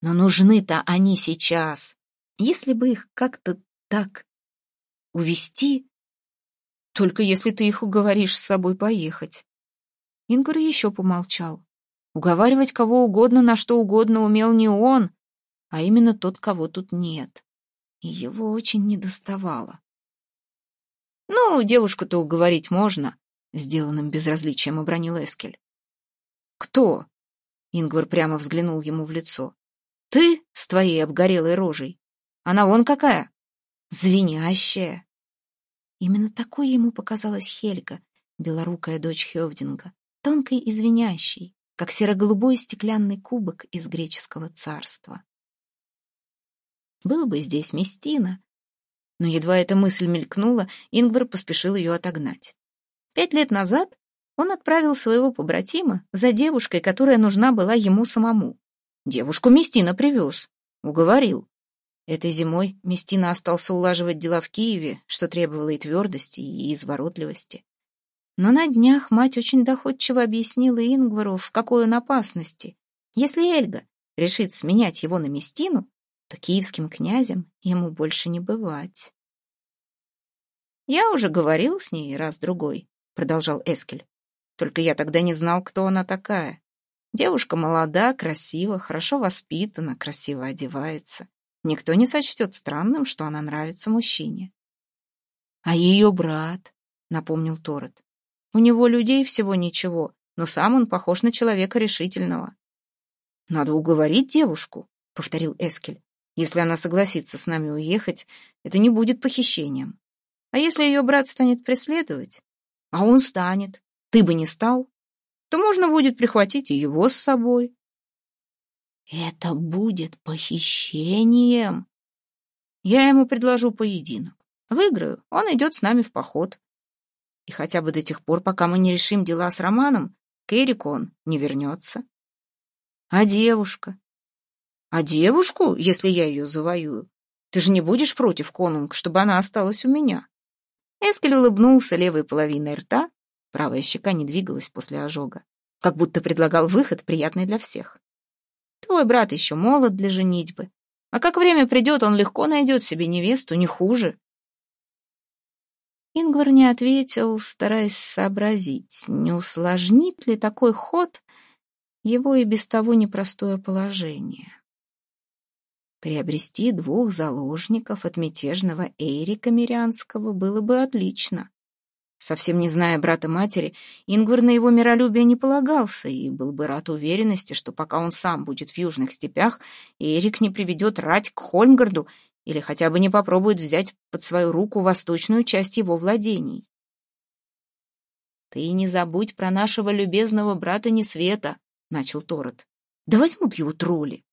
Но нужны-то они сейчас. Если бы их как-то так увести, только если ты их уговоришь с собой поехать. Ингвар еще помолчал. Уговаривать кого угодно на что угодно умел не он, а именно тот, кого тут нет. И его очень недоставало. «Ну, девушку-то уговорить можно», — сделанным безразличием обронил Эскель. «Кто?» — Ингвар прямо взглянул ему в лицо. «Ты с твоей обгорелой рожей. Она вон какая, звенящая». Именно такой ему показалась Хельга, белорукая дочь Хевдинга тонкой и звенящей, как серо-голубой стеклянный кубок из греческого царства. Был бы здесь Местина, но едва эта мысль мелькнула, Ингвар поспешил ее отогнать. Пять лет назад он отправил своего побратима за девушкой, которая нужна была ему самому. Девушку Местина привез, уговорил. Этой зимой Местина остался улаживать дела в Киеве, что требовало и твердости, и изворотливости. Но на днях мать очень доходчиво объяснила Ингвару, в какой он опасности. Если Эльга решит сменять его на Местину, то киевским князем ему больше не бывать. «Я уже говорил с ней раз-другой», — продолжал Эскель. «Только я тогда не знал, кто она такая. Девушка молода, красива, хорошо воспитана, красиво одевается. Никто не сочтет странным, что она нравится мужчине. А ее брат, напомнил Торет. У него людей всего ничего, но сам он похож на человека решительного. Надо уговорить девушку, повторил Эскель. Если она согласится с нами уехать, это не будет похищением. А если ее брат станет преследовать? А он станет. Ты бы не стал? То можно будет прихватить и его с собой. Это будет похищением. Я ему предложу поединок. Выиграю, он идет с нами в поход. И хотя бы до тех пор, пока мы не решим дела с Романом, к он не вернется. А девушка? А девушку, если я ее завоюю? Ты же не будешь против, конунг, чтобы она осталась у меня? Эскель улыбнулся левой половиной рта, правая щека не двигалась после ожога, как будто предлагал выход, приятный для всех. Твой брат еще молод для женитьбы, а как время придет, он легко найдет себе невесту, не хуже. Ингвар не ответил, стараясь сообразить, не усложнит ли такой ход его и без того непростое положение. Приобрести двух заложников от мятежного Эрика Мирянского было бы отлично. Совсем не зная брата-матери, Ингвар на его миролюбие не полагался и был бы рад уверенности, что пока он сам будет в южных степях, Эрик не приведет рать к Хольмгарду или хотя бы не попробует взять под свою руку восточную часть его владений. «Ты не забудь про нашего любезного брата Несвета», — начал Торот. «Да возьмут его тролли.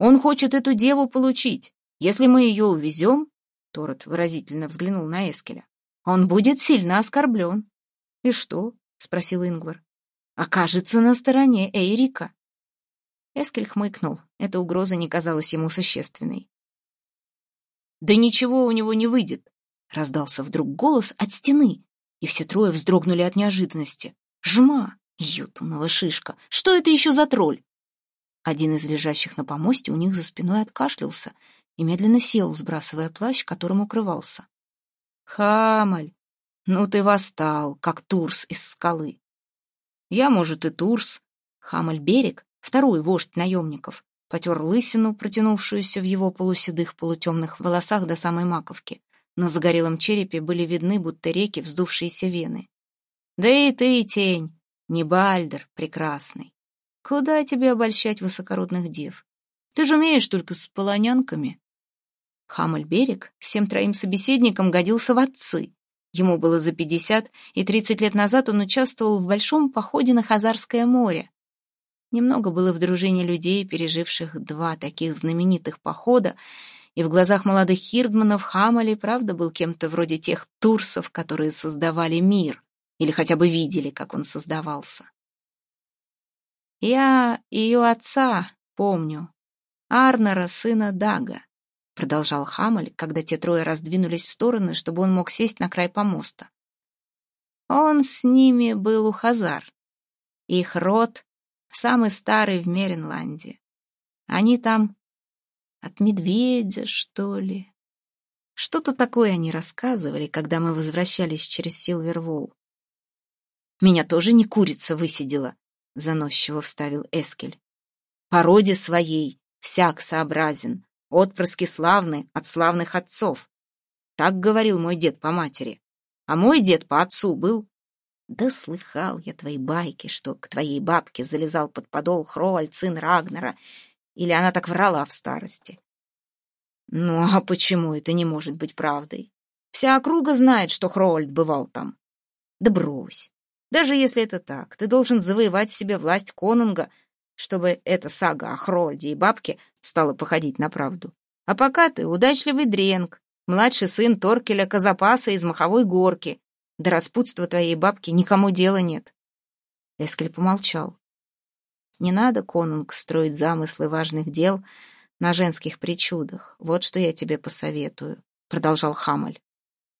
Он хочет эту деву получить. Если мы ее увезем...» Торот выразительно взглянул на Эскеля. «Он будет сильно оскорблен». «И что?» — спросил Ингвар. «Окажется на стороне Эйрика». Эскель хмыкнул. Эта угроза не казалась ему существенной. «Да ничего у него не выйдет!» — раздался вдруг голос от стены, и все трое вздрогнули от неожиданности. «Жма! Ютунова шишка! Что это еще за тролль?» Один из лежащих на помосте у них за спиной откашлялся и медленно сел, сбрасывая плащ, которым укрывался. «Хамаль, ну ты восстал, как Турс из скалы!» «Я, может, и Турс!» Хамаль Берег, второй вождь наемников, потер лысину, протянувшуюся в его полуседых полутемных волосах до самой маковки. На загорелом черепе были видны, будто реки, вздувшиеся вены. «Да и ты, тень, не Бальдер прекрасный. Куда тебе обольщать высокородных дев? Ты же умеешь только с полонянками». Хамельберег всем троим собеседникам годился в отцы. Ему было за пятьдесят, и тридцать лет назад он участвовал в большом походе на Хазарское море, Немного было в дружине людей, переживших два таких знаменитых похода, и в глазах молодых хирдманов Хамали, правда, был кем-то вроде тех турсов, которые создавали мир, или хотя бы видели, как он создавался. «Я ее отца помню, Арнера, сына Дага», — продолжал Хамаль, когда те трое раздвинулись в стороны, чтобы он мог сесть на край помоста. Он с ними был у Хазар. Их род самый старый в Меринланде. Они там от медведя, что ли. Что-то такое они рассказывали, когда мы возвращались через Силвервол. Меня тоже не курица высидела, заносчиво вставил Эскель. Породе своей всяк сообразен, отпрыски славны от славных отцов. Так говорил мой дед по матери. А мой дед по отцу был да слыхал я твои байки, что к твоей бабке залезал под подол Хроальд, сын Рагнера, или она так врала в старости. Ну а почему это не может быть правдой? Вся округа знает, что Хроальд бывал там. Да брось. Даже если это так, ты должен завоевать себе власть конунга, чтобы эта сага о Хроальде и бабке стала походить на правду. А пока ты удачливый дренг, младший сын Торкеля Казапаса из Маховой горки, до распутства твоей бабки никому дела нет. Эскель помолчал. Не надо, конунг, строить замыслы важных дел на женских причудах. Вот что я тебе посоветую, продолжал Хамаль.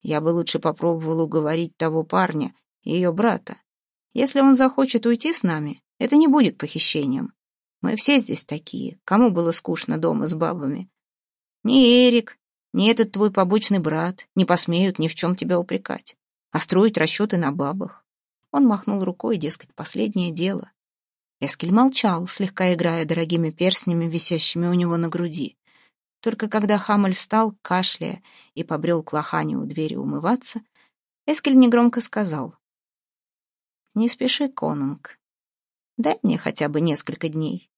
Я бы лучше попробовал уговорить того парня, ее брата. Если он захочет уйти с нами, это не будет похищением. Мы все здесь такие. Кому было скучно дома с бабами? Ни Эрик, ни этот твой побочный брат не посмеют ни в чем тебя упрекать а строить расчеты на бабах. Он махнул рукой, дескать, последнее дело. Эскель молчал, слегка играя дорогими перстнями, висящими у него на груди. Только когда Хамель встал, кашляя, и побрел к лохане у двери умываться, Эскель негромко сказал. «Не спеши, Конунг. Дай мне хотя бы несколько дней».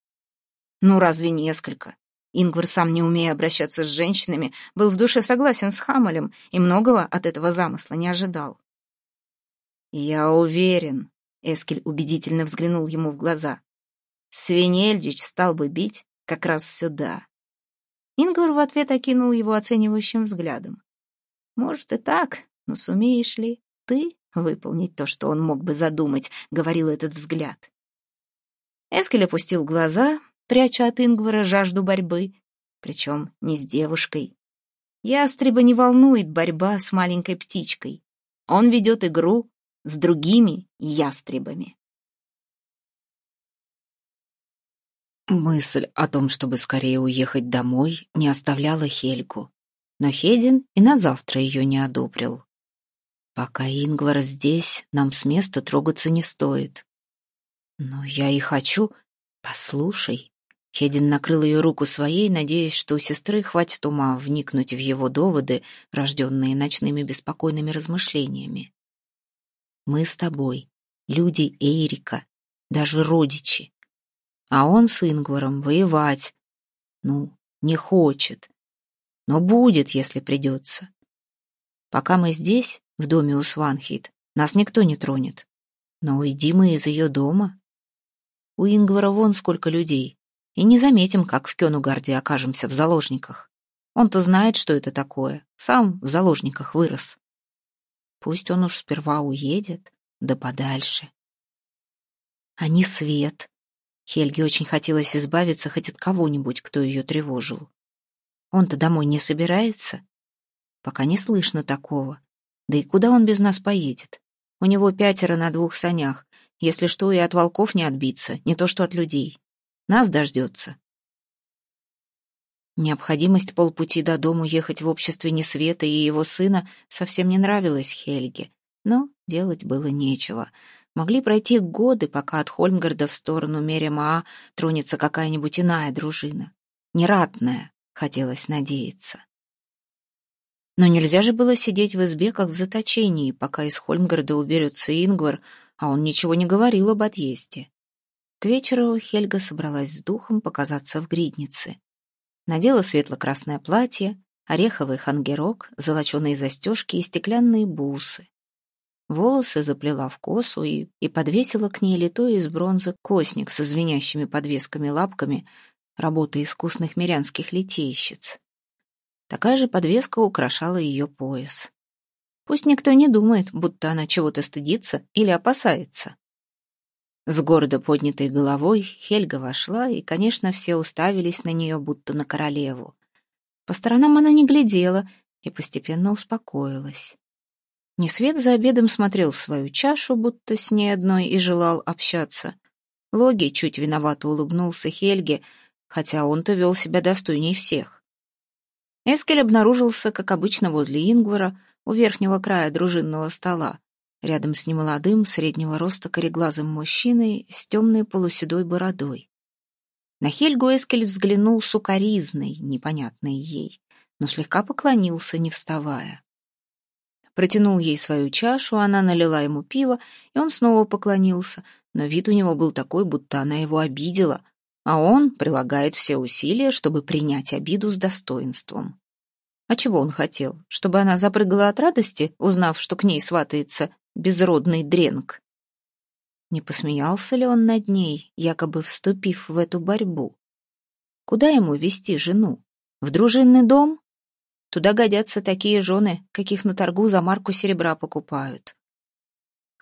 «Ну, разве несколько?» Ингвар, сам не умея обращаться с женщинами, был в душе согласен с Хамелем и многого от этого замысла не ожидал. «Я уверен», — Эскель убедительно взглянул ему в глаза, «Свинельдич стал бы бить как раз сюда». Ингвар в ответ окинул его оценивающим взглядом. «Может и так, но сумеешь ли ты выполнить то, что он мог бы задумать?» — говорил этот взгляд. Эскель опустил глаза, пряча от Ингвара жажду борьбы, причем не с девушкой. Ястреба не волнует борьба с маленькой птичкой. Он ведет игру с другими ястребами. Мысль о том, чтобы скорее уехать домой, не оставляла Хельгу, но Хедин и на завтра ее не одобрил. «Пока Ингвар здесь, нам с места трогаться не стоит». «Но я и хочу...» «Послушай». Хедин накрыл ее руку своей, надеясь, что у сестры хватит ума вникнуть в его доводы, рожденные ночными беспокойными размышлениями. «Мы с тобой, люди Эйрика, даже родичи. А он с Ингваром воевать, ну, не хочет. Но будет, если придется. Пока мы здесь, в доме у Сванхит, нас никто не тронет. Но уйди мы из ее дома. У Ингвара вон сколько людей, и не заметим, как в Кёнугарде окажемся в заложниках. Он-то знает, что это такое, сам в заложниках вырос. Пусть он уж сперва уедет, да подальше. Не свет. Хельге очень хотелось избавиться хоть от кого-нибудь, кто ее тревожил. Он-то домой не собирается? Пока не слышно такого. Да и куда он без нас поедет? У него пятеро на двух санях. Если что, и от волков не отбиться, не то что от людей. Нас дождется. Необходимость полпути до дому ехать в обществе Несвета и его сына совсем не нравилась Хельге, но делать было нечего. Могли пройти годы, пока от Хольмгарда в сторону Меремаа тронется какая-нибудь иная дружина. Нератная, хотелось надеяться. Но нельзя же было сидеть в избе, как в заточении, пока из Хольмгарда уберется Ингвар, а он ничего не говорил об отъезде. К вечеру Хельга собралась с духом показаться в гриднице. Надела светло-красное платье, ореховый хангерок, золоченые застежки и стеклянные бусы. Волосы заплела в косу и, и подвесила к ней литой из бронзы косник со звенящими подвесками лапками, работы искусных мирянских литейщиц. Такая же подвеска украшала ее пояс. Пусть никто не думает, будто она чего-то стыдится или опасается. С гордо поднятой головой Хельга вошла, и, конечно, все уставились на нее, будто на королеву. По сторонам она не глядела и постепенно успокоилась. Несвет за обедом смотрел в свою чашу, будто с ней одной и желал общаться. Логи чуть виновато улыбнулся Хельге, хотя он-то вел себя достойней всех. Эскель обнаружился, как обычно, возле Ингвара, у верхнего края дружинного стола, рядом с немолодым, среднего роста кореглазым мужчиной с темной полуседой бородой. На Хельгу Эскель взглянул сукоризной, непонятной ей, но слегка поклонился, не вставая. Протянул ей свою чашу, она налила ему пиво, и он снова поклонился, но вид у него был такой, будто она его обидела, а он прилагает все усилия, чтобы принять обиду с достоинством. А чего он хотел? Чтобы она запрыгала от радости, узнав, что к ней сватается безродный дренг? Не посмеялся ли он над ней, якобы вступив в эту борьбу? Куда ему вести жену? В дружинный дом? Туда годятся такие жены, каких на торгу за марку серебра покупают.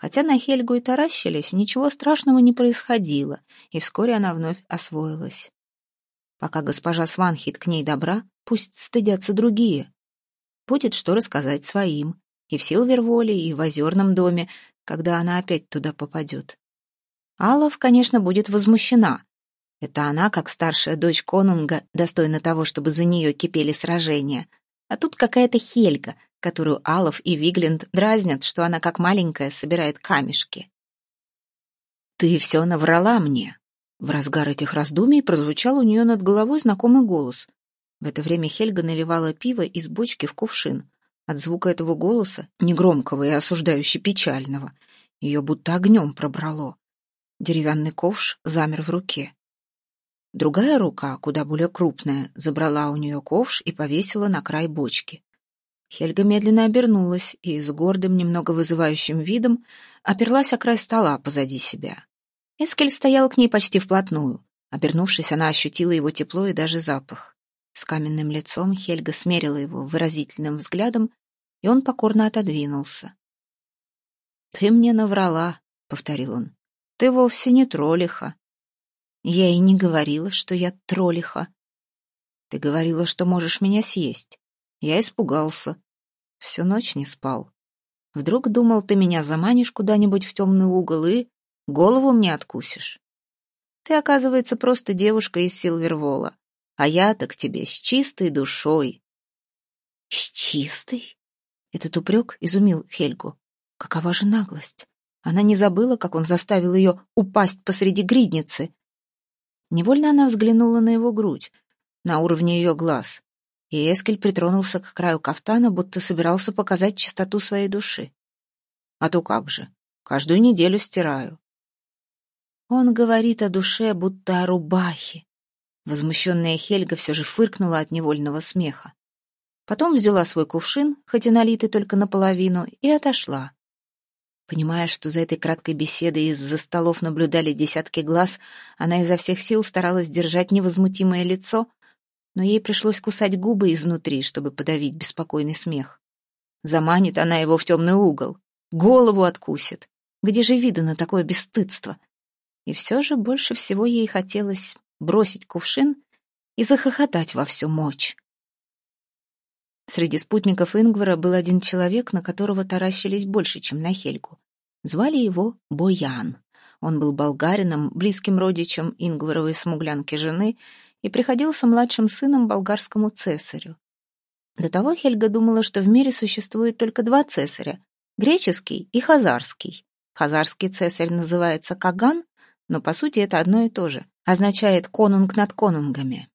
Хотя на Хельгу и таращились, ничего страшного не происходило, и вскоре она вновь освоилась. Пока госпожа Сванхит к ней добра, пусть стыдятся другие. Будет что рассказать своим, и в Силверволе, и в Озерном доме, когда она опять туда попадет. Алов, конечно, будет возмущена. Это она, как старшая дочь конунга, достойна того, чтобы за нее кипели сражения. А тут какая-то Хельга — которую Алов и Вигленд дразнят, что она как маленькая собирает камешки. «Ты все наврала мне!» В разгар этих раздумий прозвучал у нее над головой знакомый голос. В это время Хельга наливала пиво из бочки в кувшин. От звука этого голоса, негромкого и осуждающе печального, ее будто огнем пробрало. Деревянный ковш замер в руке. Другая рука, куда более крупная, забрала у нее ковш и повесила на край бочки. Хельга медленно обернулась и с гордым, немного вызывающим видом оперлась о край стола позади себя. Эскель стоял к ней почти вплотную. Обернувшись, она ощутила его тепло и даже запах. С каменным лицом Хельга смерила его выразительным взглядом, и он покорно отодвинулся. «Ты мне наврала», — повторил он. «Ты вовсе не троллиха». «Я и не говорила, что я троллиха». «Ты говорила, что можешь меня съесть». Я испугался. Всю ночь не спал. Вдруг думал, ты меня заманишь куда-нибудь в темный угол и голову мне откусишь. Ты, оказывается, просто девушка из Силвервола, а я-то к тебе с чистой душой. С чистой? Этот упрек изумил Хельгу. Какова же наглость? Она не забыла, как он заставил ее упасть посреди гридницы. Невольно она взглянула на его грудь, на уровне ее глаз и Эскель притронулся к краю кафтана, будто собирался показать чистоту своей души. А то как же, каждую неделю стираю. Он говорит о душе, будто о рубахе. Возмущенная Хельга все же фыркнула от невольного смеха. Потом взяла свой кувшин, хоть и налитый только наполовину, и отошла. Понимая, что за этой краткой беседой из-за столов наблюдали десятки глаз, она изо всех сил старалась держать невозмутимое лицо, но ей пришлось кусать губы изнутри, чтобы подавить беспокойный смех. Заманит она его в темный угол, голову откусит. Где же видано такое бесстыдство? И все же больше всего ей хотелось бросить кувшин и захохотать во всю мощь. Среди спутников Ингвара был один человек, на которого таращились больше, чем на Хельгу. Звали его Боян. Он был болгарином, близким родичем Ингваровой смуглянки жены и приходился младшим сыном болгарскому цесарю. До того Хельга думала, что в мире существует только два цесаря — греческий и хазарский. Хазарский цесарь называется Каган, но по сути это одно и то же, означает «конунг над конунгами».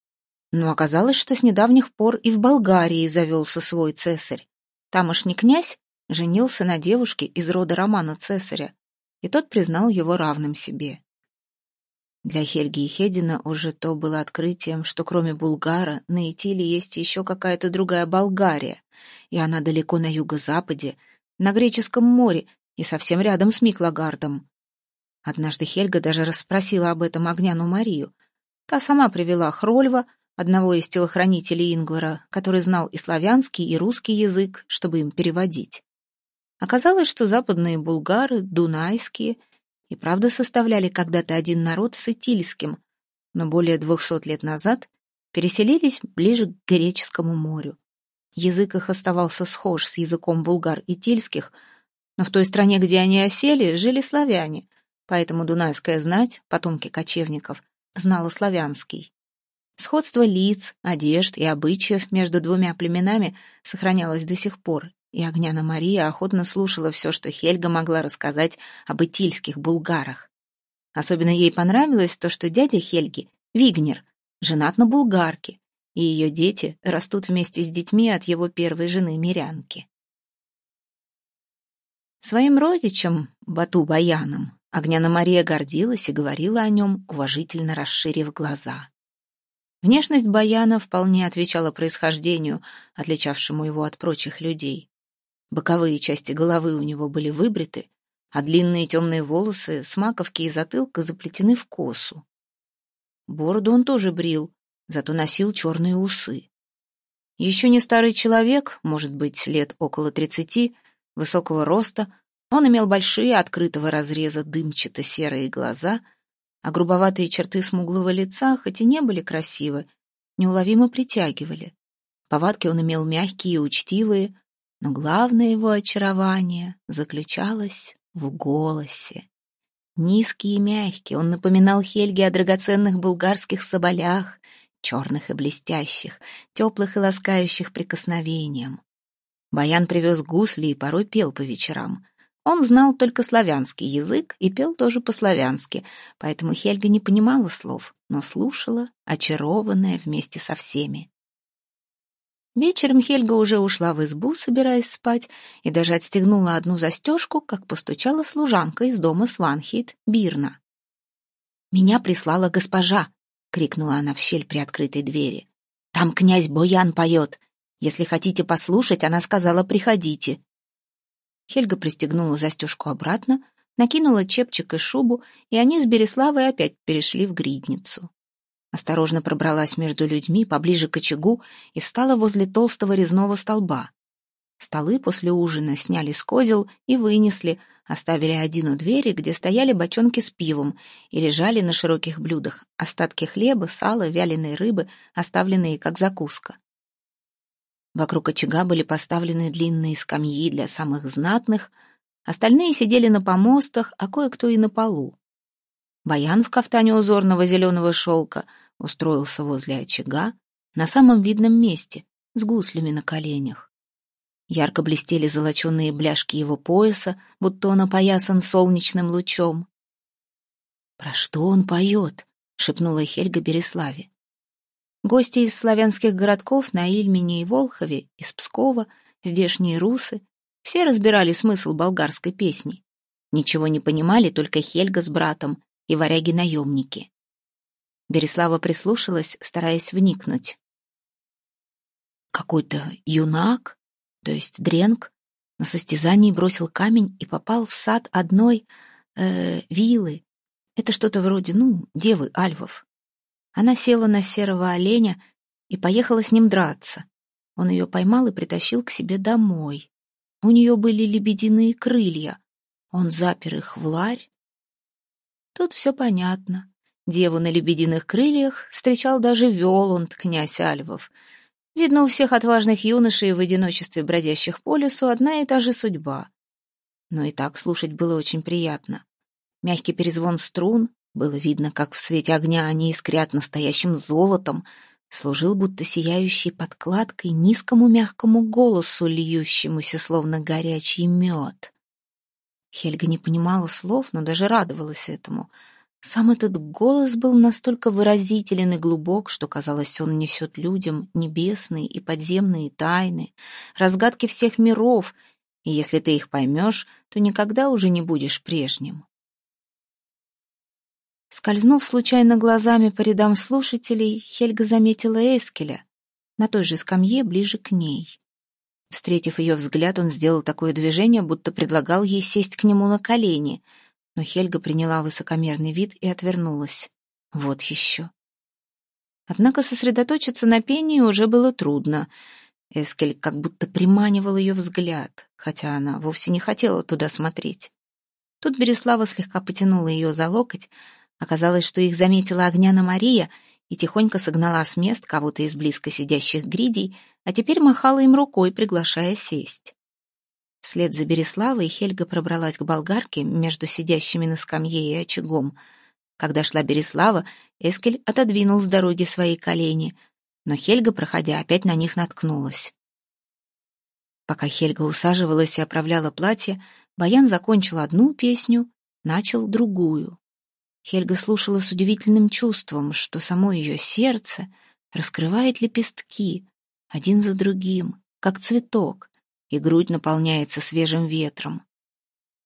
Но оказалось, что с недавних пор и в Болгарии завелся свой цесарь. Тамошний князь женился на девушке из рода Романа Цесаря, и тот признал его равным себе. Для Хельги и Хедина уже то было открытием, что кроме Булгара на Итиле есть еще какая-то другая Болгария, и она далеко на юго-западе, на Греческом море и совсем рядом с Миклагардом. Однажды Хельга даже расспросила об этом Огняну Марию. Та сама привела Хрольва, одного из телохранителей Ингвара, который знал и славянский, и русский язык, чтобы им переводить. Оказалось, что западные булгары, дунайские — и правда составляли когда-то один народ с Итильским, но более двухсот лет назад переселились ближе к Греческому морю. Язык их оставался схож с языком булгар и тильских, но в той стране, где они осели, жили славяне, поэтому дунайская знать, потомки кочевников, знала славянский. Сходство лиц, одежд и обычаев между двумя племенами сохранялось до сих пор, и Огняна Мария охотно слушала все, что Хельга могла рассказать об итильских булгарах. Особенно ей понравилось то, что дядя Хельги, Вигнер, женат на булгарке, и ее дети растут вместе с детьми от его первой жены Мирянки. Своим родичем, Бату Баяном, Огняна Мария гордилась и говорила о нем, уважительно расширив глаза. Внешность Баяна вполне отвечала происхождению, отличавшему его от прочих людей. Боковые части головы у него были выбриты, а длинные темные волосы с маковки и затылка заплетены в косу. Бороду он тоже брил, зато носил черные усы. Еще не старый человек, может быть, лет около тридцати, высокого роста, он имел большие открытого разреза дымчато-серые глаза, а грубоватые черты смуглого лица, хоть и не были красивы, неуловимо притягивали. Повадки он имел мягкие и учтивые, но главное его очарование заключалось в голосе. Низкий и мягкий, он напоминал Хельге о драгоценных булгарских соболях, черных и блестящих, теплых и ласкающих прикосновением. Баян привез гусли и порой пел по вечерам. Он знал только славянский язык и пел тоже по-славянски, поэтому Хельга не понимала слов, но слушала, очарованная вместе со всеми. Вечером Хельга уже ушла в избу, собираясь спать, и даже отстегнула одну застежку, как постучала служанка из дома Сванхит, Бирна. «Меня прислала госпожа!» — крикнула она в щель при открытой двери. «Там князь Боян поет. Если хотите послушать, она сказала, приходите». Хельга пристегнула застежку обратно, накинула чепчик и шубу, и они с Береславой опять перешли в гридницу осторожно пробралась между людьми поближе к очагу и встала возле толстого резного столба. Столы после ужина сняли с козел и вынесли, оставили один у двери, где стояли бочонки с пивом и лежали на широких блюдах остатки хлеба, сала, вяленой рыбы, оставленные как закуска. Вокруг очага были поставлены длинные скамьи для самых знатных, остальные сидели на помостах, а кое-кто и на полу. Баян в кафтане узорного зеленого шелка — устроился возле очага на самом видном месте, с гуслями на коленях. Ярко блестели золоченые бляшки его пояса, будто он опоясан солнечным лучом. «Про что он поет?» — шепнула Хельга Береславе. Гости из славянских городков на Ильмине и Волхове, из Пскова, здешние русы, все разбирали смысл болгарской песни. Ничего не понимали только Хельга с братом и варяги-наемники. Береслава прислушалась, стараясь вникнуть. Какой-то юнак, то есть дренг, на состязании бросил камень и попал в сад одной э, вилы. Это что-то вроде, ну, девы альвов. Она села на серого оленя и поехала с ним драться. Он ее поймал и притащил к себе домой. У нее были лебединые крылья. Он запер их в ларь. Тут все понятно. Деву на лебединых крыльях встречал даже Велунд, князь Альвов. Видно, у всех отважных юношей в одиночестве бродящих по лесу одна и та же судьба. Но и так слушать было очень приятно. Мягкий перезвон струн, было видно, как в свете огня они искрят настоящим золотом, служил будто сияющей подкладкой низкому мягкому голосу, льющемуся словно горячий мед. Хельга не понимала слов, но даже радовалась этому — сам этот голос был настолько выразителен и глубок, что, казалось, он несет людям небесные и подземные тайны, разгадки всех миров, и если ты их поймешь, то никогда уже не будешь прежним. Скользнув случайно глазами по рядам слушателей, Хельга заметила Эскеля на той же скамье ближе к ней. Встретив ее взгляд, он сделал такое движение, будто предлагал ей сесть к нему на колени — но Хельга приняла высокомерный вид и отвернулась. Вот еще. Однако сосредоточиться на пении уже было трудно. Эскель как будто приманивал ее взгляд, хотя она вовсе не хотела туда смотреть. Тут Береслава слегка потянула ее за локоть. Оказалось, что их заметила Огняна Мария и тихонько согнала с мест кого-то из близко сидящих гридей, а теперь махала им рукой, приглашая сесть. Вслед за Береславой Хельга пробралась к болгарке между сидящими на скамье и очагом. Когда шла Береслава, Эскель отодвинул с дороги свои колени, но Хельга, проходя, опять на них наткнулась. Пока Хельга усаживалась и оправляла платье, Баян закончил одну песню, начал другую. Хельга слушала с удивительным чувством, что само ее сердце раскрывает лепестки, один за другим, как цветок, и грудь наполняется свежим ветром.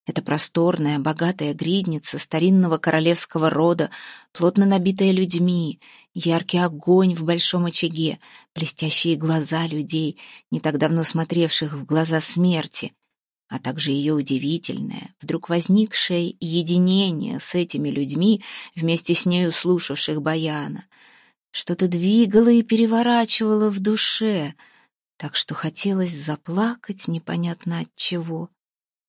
Это просторная, богатая гридница старинного королевского рода, плотно набитая людьми, яркий огонь в большом очаге, блестящие глаза людей, не так давно смотревших в глаза смерти, а также ее удивительное, вдруг возникшее единение с этими людьми, вместе с нею слушавших Баяна. Что-то двигало и переворачивало в душе — так что хотелось заплакать непонятно от чего,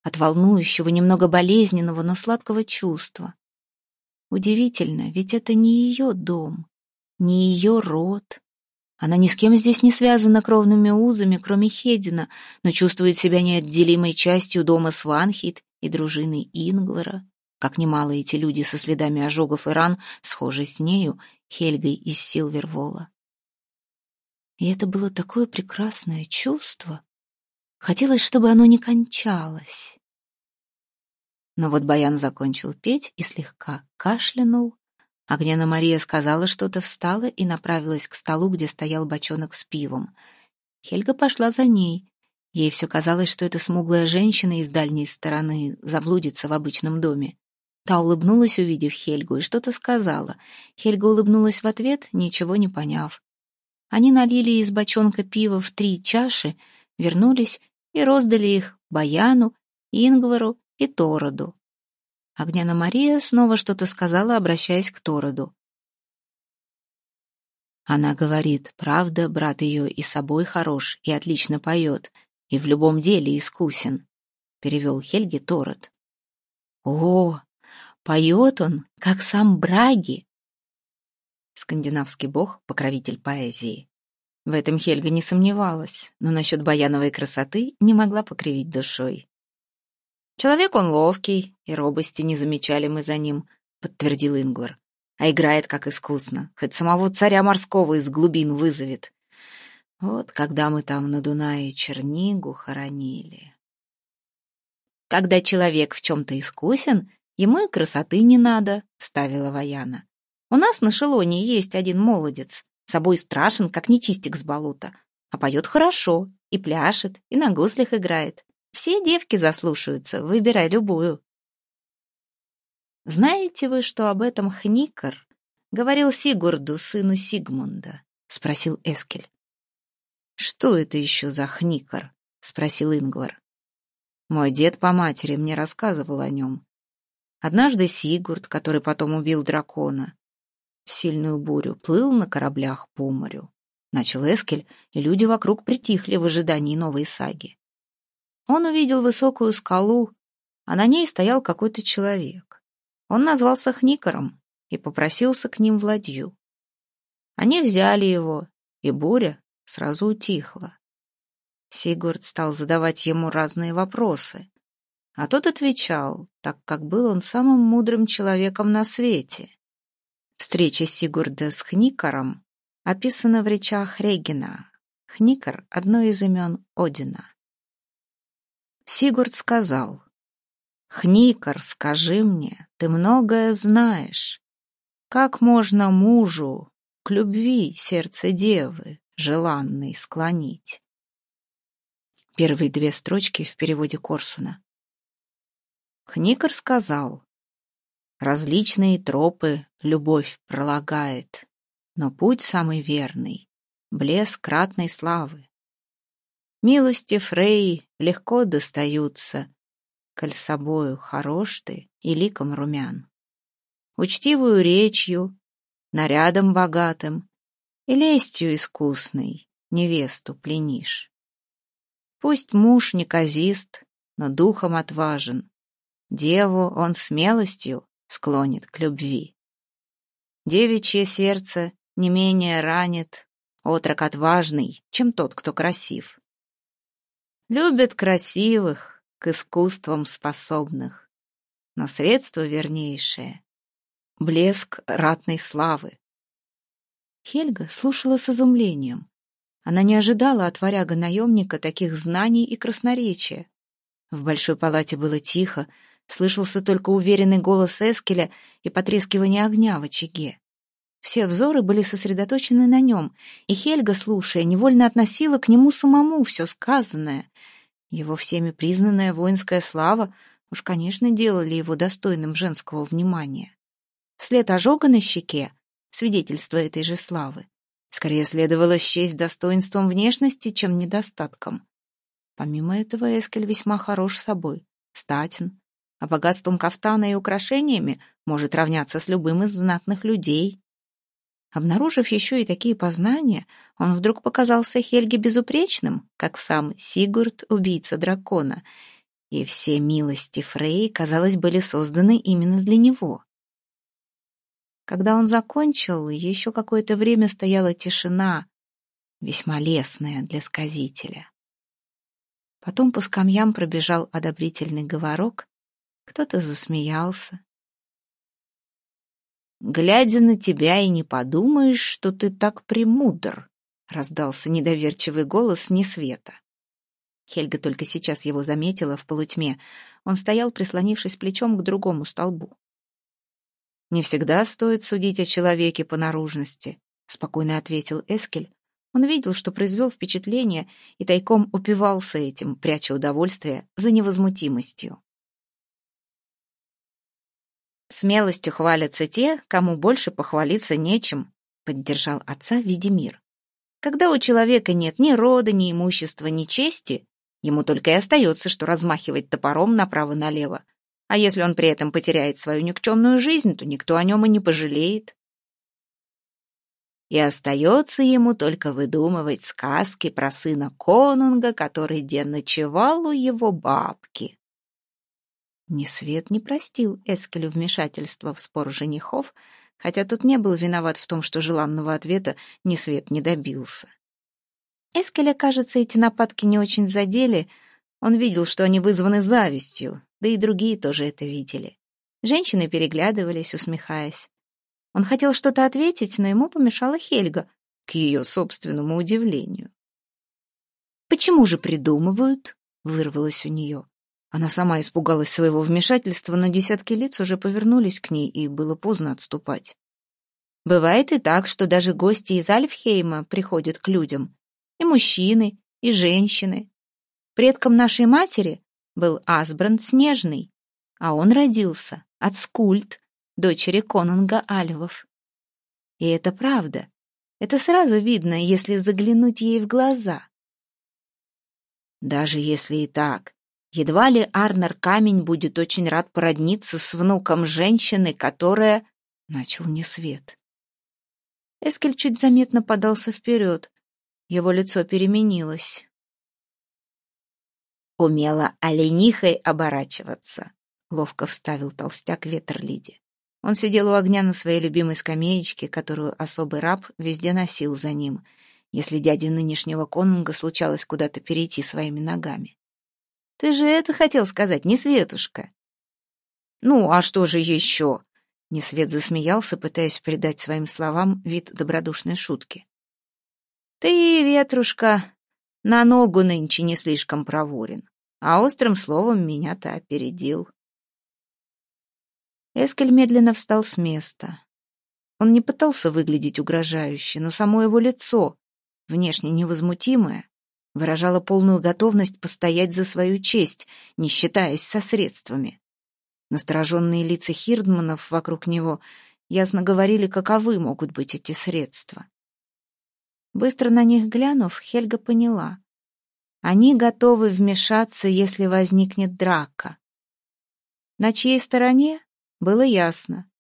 от волнующего, немного болезненного, но сладкого чувства. Удивительно, ведь это не ее дом, не ее род. Она ни с кем здесь не связана кровными узами, кроме Хедина, но чувствует себя неотделимой частью дома Сванхит и дружины Ингвара. Как немало эти люди со следами ожогов и ран схожи с нею, Хельгой из Силвервола. И это было такое прекрасное чувство. Хотелось, чтобы оно не кончалось. Но вот Баян закончил петь и слегка кашлянул. Огняна Мария сказала что-то, встала и направилась к столу, где стоял бочонок с пивом. Хельга пошла за ней. Ей все казалось, что эта смуглая женщина из дальней стороны заблудится в обычном доме. Та улыбнулась, увидев Хельгу, и что-то сказала. Хельга улыбнулась в ответ, ничего не поняв. Они налили из бочонка пива в три чаши, вернулись и роздали их Баяну, Ингвару и Тороду. Огняна Мария снова что-то сказала, обращаясь к Тороду. Она говорит, правда, брат ее и собой хорош, и отлично поет, и в любом деле искусен, — перевел Хельги Тород. О, поет он, как сам Браги! Скандинавский бог — покровитель поэзии. В этом Хельга не сомневалась, но насчет баяновой красоты не могла покривить душой. «Человек он ловкий, и робости не замечали мы за ним», — подтвердил Ингвар а играет как искусно, хоть самого царя морского из глубин вызовет. Вот когда мы там на Дунае Чернигу хоронили. Когда человек в чем-то искусен, ему и красоты не надо, — вставила Ваяна. У нас на Шелоне есть один молодец, собой страшен, как нечистик с болота, а поет хорошо, и пляшет, и на гуслях играет. Все девки заслушаются, выбирай любую. «Знаете вы, что об этом Хникар говорил Сигурду, сыну Сигмунда?» — спросил Эскель. «Что это еще за Хникар?» — спросил Ингвар. «Мой дед по матери мне рассказывал о нем. Однажды Сигурд, который потом убил дракона, сильную бурю плыл на кораблях по морю. Начал Эскель, и люди вокруг притихли в ожидании новой саги. Он увидел высокую скалу, а на ней стоял какой-то человек. Он назвался Хникором и попросился к ним в ладью. Они взяли его, и буря сразу утихла. Сигурд стал задавать ему разные вопросы, а тот отвечал, так как был он самым мудрым человеком на свете. Встреча Сигурда с Хникором описана в речах Регина. Хникор — одно из имен Одина. Сигурд сказал, Хникар, скажи мне, ты многое знаешь. Как можно мужу к любви сердце девы желанной склонить? Первые две строчки в переводе Корсуна. Хникар сказал, различные тропы любовь пролагает, но путь самый верный — блеск ратной славы. Милости Фрей легко достаются коль собою хорош ты и ликом румян. Учтивую речью, нарядом богатым и лестью искусной невесту пленишь. Пусть муж неказист, но духом отважен, деву он смелостью склонит к любви. Девичье сердце не менее ранит отрок отважный, чем тот, кто красив. Любят красивых, к искусствам способных. Но средство вернейшее — блеск ратной славы. Хельга слушала с изумлением. Она не ожидала от варяга-наемника таких знаний и красноречия. В большой палате было тихо, слышался только уверенный голос Эскеля и потрескивание огня в очаге. Все взоры были сосредоточены на нем, и Хельга, слушая, невольно относила к нему самому все сказанное, его всеми признанная воинская слава уж, конечно, делали его достойным женского внимания. След ожога на щеке — свидетельство этой же славы. Скорее следовало счесть достоинством внешности, чем недостатком. Помимо этого, Эскель весьма хорош собой, статен, а богатством кафтана и украшениями может равняться с любым из знатных людей. Обнаружив еще и такие познания, он вдруг показался Хельге безупречным, как сам Сигурд, убийца дракона, и все милости Фрей, казалось, были созданы именно для него. Когда он закончил, еще какое-то время стояла тишина, весьма лестная для сказителя. Потом по скамьям пробежал одобрительный говорок, кто-то засмеялся, Глядя на тебя и не подумаешь, что ты так премудр, раздался недоверчивый голос Несвета. Хельга только сейчас его заметила в полутьме. Он стоял, прислонившись плечом к другому столбу. «Не всегда стоит судить о человеке по наружности», — спокойно ответил Эскель. Он видел, что произвел впечатление, и тайком упивался этим, пряча удовольствие за невозмутимостью. «Смелостью хвалятся те, кому больше похвалиться нечем», — поддержал отца Видимир. «Когда у человека нет ни рода, ни имущества, ни чести, ему только и остается, что размахивать топором направо-налево. А если он при этом потеряет свою никчемную жизнь, то никто о нем и не пожалеет и остается ему только выдумывать сказки про сына конунга, который день ночевал у его бабки. Ни свет не простил Эскелю вмешательства в спор женихов, хотя тут не был виноват в том, что желанного ответа ни свет не добился. Эскеля, кажется, эти нападки не очень задели. Он видел, что они вызваны завистью, да и другие тоже это видели. Женщины переглядывались, усмехаясь. Он хотел что-то ответить, но ему помешала Хельга, к ее собственному удивлению. «Почему же придумывают?» — вырвалось у нее. Она сама испугалась своего вмешательства, но десятки лиц уже повернулись к ней, и было поздно отступать. Бывает и так, что даже гости из Альфхейма приходят к людям. И мужчины, и женщины. Предком нашей матери был Асбранд Снежный, а он родился от Скульт, дочери конунга Альвов. И это правда. Это сразу видно, если заглянуть ей в глаза. Даже если и так, едва ли Арнер Камень будет очень рад породниться с внуком женщины, которая... Начал не свет. Эскель чуть заметно подался вперед. Его лицо переменилось. Умела оленихой оборачиваться, ловко вставил толстяк Ветерлиди. Он сидел у огня на своей любимой скамеечке, которую особый раб везде носил за ним, если дяде нынешнего конунга случалось куда-то перейти своими ногами. «Ты же это хотел сказать, не Светушка?» «Ну, а что же еще?» Несвет засмеялся, пытаясь придать своим словам вид добродушной шутки. «Ты, Ветрушка, на ногу нынче не слишком проворен, а острым словом меня ты опередил». Эскель медленно встал с места. Он не пытался выглядеть угрожающе, но само его лицо, внешне невозмутимое, выражало полную готовность постоять за свою честь, не считаясь со средствами. Настороженные лица Хирдманов вокруг него ясно говорили, каковы могут быть эти средства. Быстро на них глянув, Хельга поняла. Они готовы вмешаться, если возникнет драка. На чьей стороне? было ясно.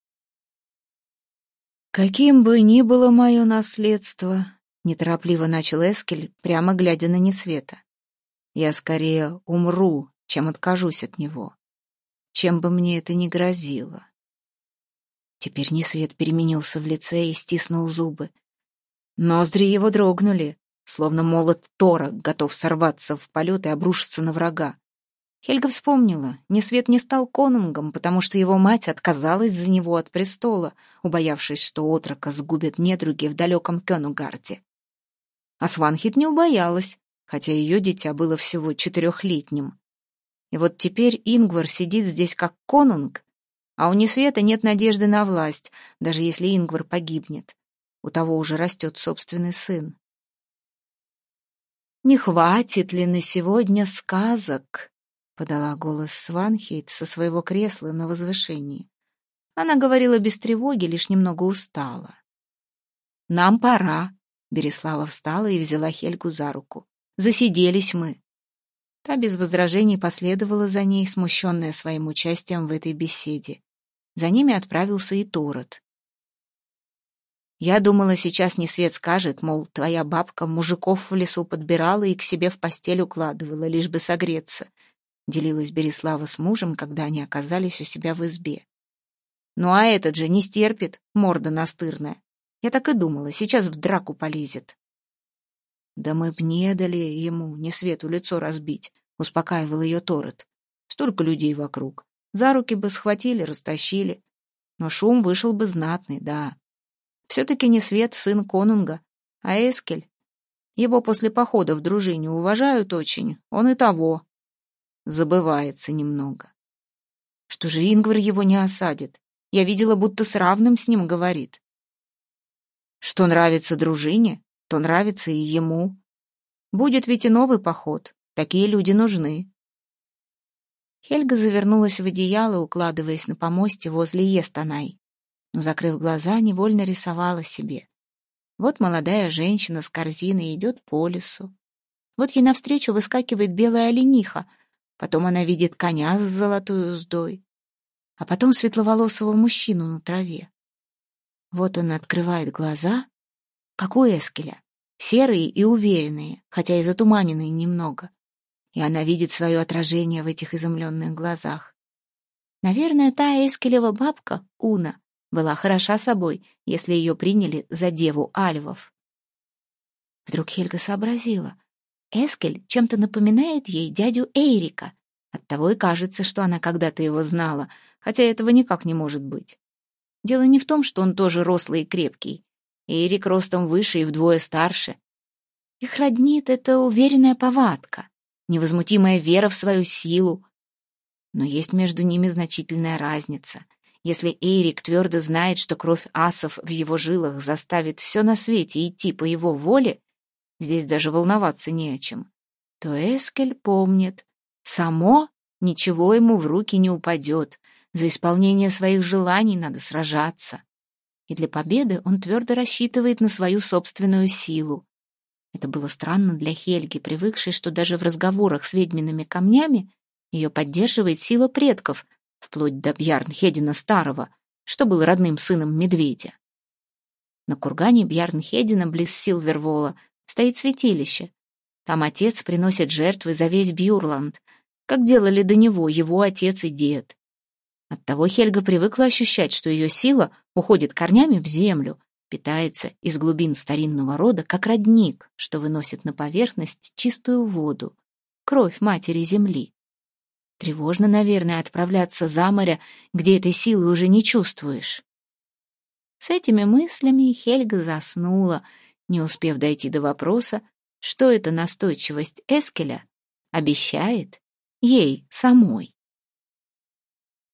«Каким бы ни было мое наследство», — неторопливо начал Эскель, прямо глядя на Несвета, «я скорее умру, чем откажусь от него, чем бы мне это ни грозило». Теперь Несвет переменился в лице и стиснул зубы. Ноздри его дрогнули, словно молот Тора готов сорваться в полет и обрушиться на врага. Хельга вспомнила, Несвет не стал конунгом, потому что его мать отказалась за него от престола, убоявшись, что отрока сгубят недруги в далеком Кёнугарте. А Сванхит не убоялась, хотя ее дитя было всего четырехлетним. И вот теперь Ингвар сидит здесь как конунг, а у Несвета нет надежды на власть, даже если Ингвар погибнет. У того уже растет собственный сын. «Не хватит ли на сегодня сказок?» подала голос Сванхейт со своего кресла на возвышении. Она говорила без тревоги, лишь немного устала. «Нам пора», — Береслава встала и взяла Хельгу за руку. «Засиделись мы». Та без возражений последовала за ней, смущенная своим участием в этой беседе. За ними отправился и Торот. Я думала, сейчас не свет скажет, мол, твоя бабка мужиков в лесу подбирала и к себе в постель укладывала, лишь бы согреться делилась Береслава с мужем, когда они оказались у себя в избе. Ну а этот же не стерпит, морда настырная. Я так и думала, сейчас в драку полезет. Да мы б не дали ему ни свету лицо разбить, успокаивал ее Торет. Столько людей вокруг. За руки бы схватили, растащили. Но шум вышел бы знатный, да. Все-таки не свет сын конунга, а Эскель. Его после похода в дружине уважают очень, он и того забывается немного. Что же Ингвар его не осадит? Я видела, будто с равным с ним говорит. Что нравится дружине? то нравится и ему. Будет ведь и новый поход. Такие люди нужны. Хельга завернулась в одеяло, укладываясь на помосте возле Естанай. Но, закрыв глаза, невольно рисовала себе. Вот молодая женщина с корзиной идет по лесу. Вот ей навстречу выскакивает белая олениха. Потом она видит коня с золотой уздой. А потом светловолосого мужчину на траве. Вот он открывает глаза, как у Эскеля, серые и уверенные, хотя и затуманенные немного. И она видит свое отражение в этих изумленных глазах. Наверное, та Эскелева бабка, Уна, была хороша собой, если ее приняли за деву альвов. Вдруг Хельга сообразила. Эскель чем-то напоминает ей дядю Эйрика. Оттого и кажется, что она когда-то его знала, хотя этого никак не может быть. Дело не в том, что он тоже рослый и крепкий. Эйрик ростом выше и вдвое старше. Их роднит эта уверенная повадка, невозмутимая вера в свою силу. Но есть между ними значительная разница — если Эрик твердо знает, что кровь асов в его жилах заставит все на свете идти по его воле, здесь даже волноваться не о чем, то Эскель помнит, само ничего ему в руки не упадет, за исполнение своих желаний надо сражаться. И для победы он твердо рассчитывает на свою собственную силу. Это было странно для Хельги, привыкшей, что даже в разговорах с ведьмиными камнями ее поддерживает сила предков, вплоть до Бьярнхедина Старого, что был родным сыном медведя. На кургане Бьярнхедина, близ Силвервола, стоит святилище. Там отец приносит жертвы за весь Бьюрланд, как делали до него его отец и дед. Оттого Хельга привыкла ощущать, что ее сила уходит корнями в землю, питается из глубин старинного рода, как родник, что выносит на поверхность чистую воду, кровь матери земли. Тревожно, наверное, отправляться за море, где этой силы уже не чувствуешь. С этими мыслями Хельга заснула, не успев дойти до вопроса, что эта настойчивость Эскеля обещает ей самой.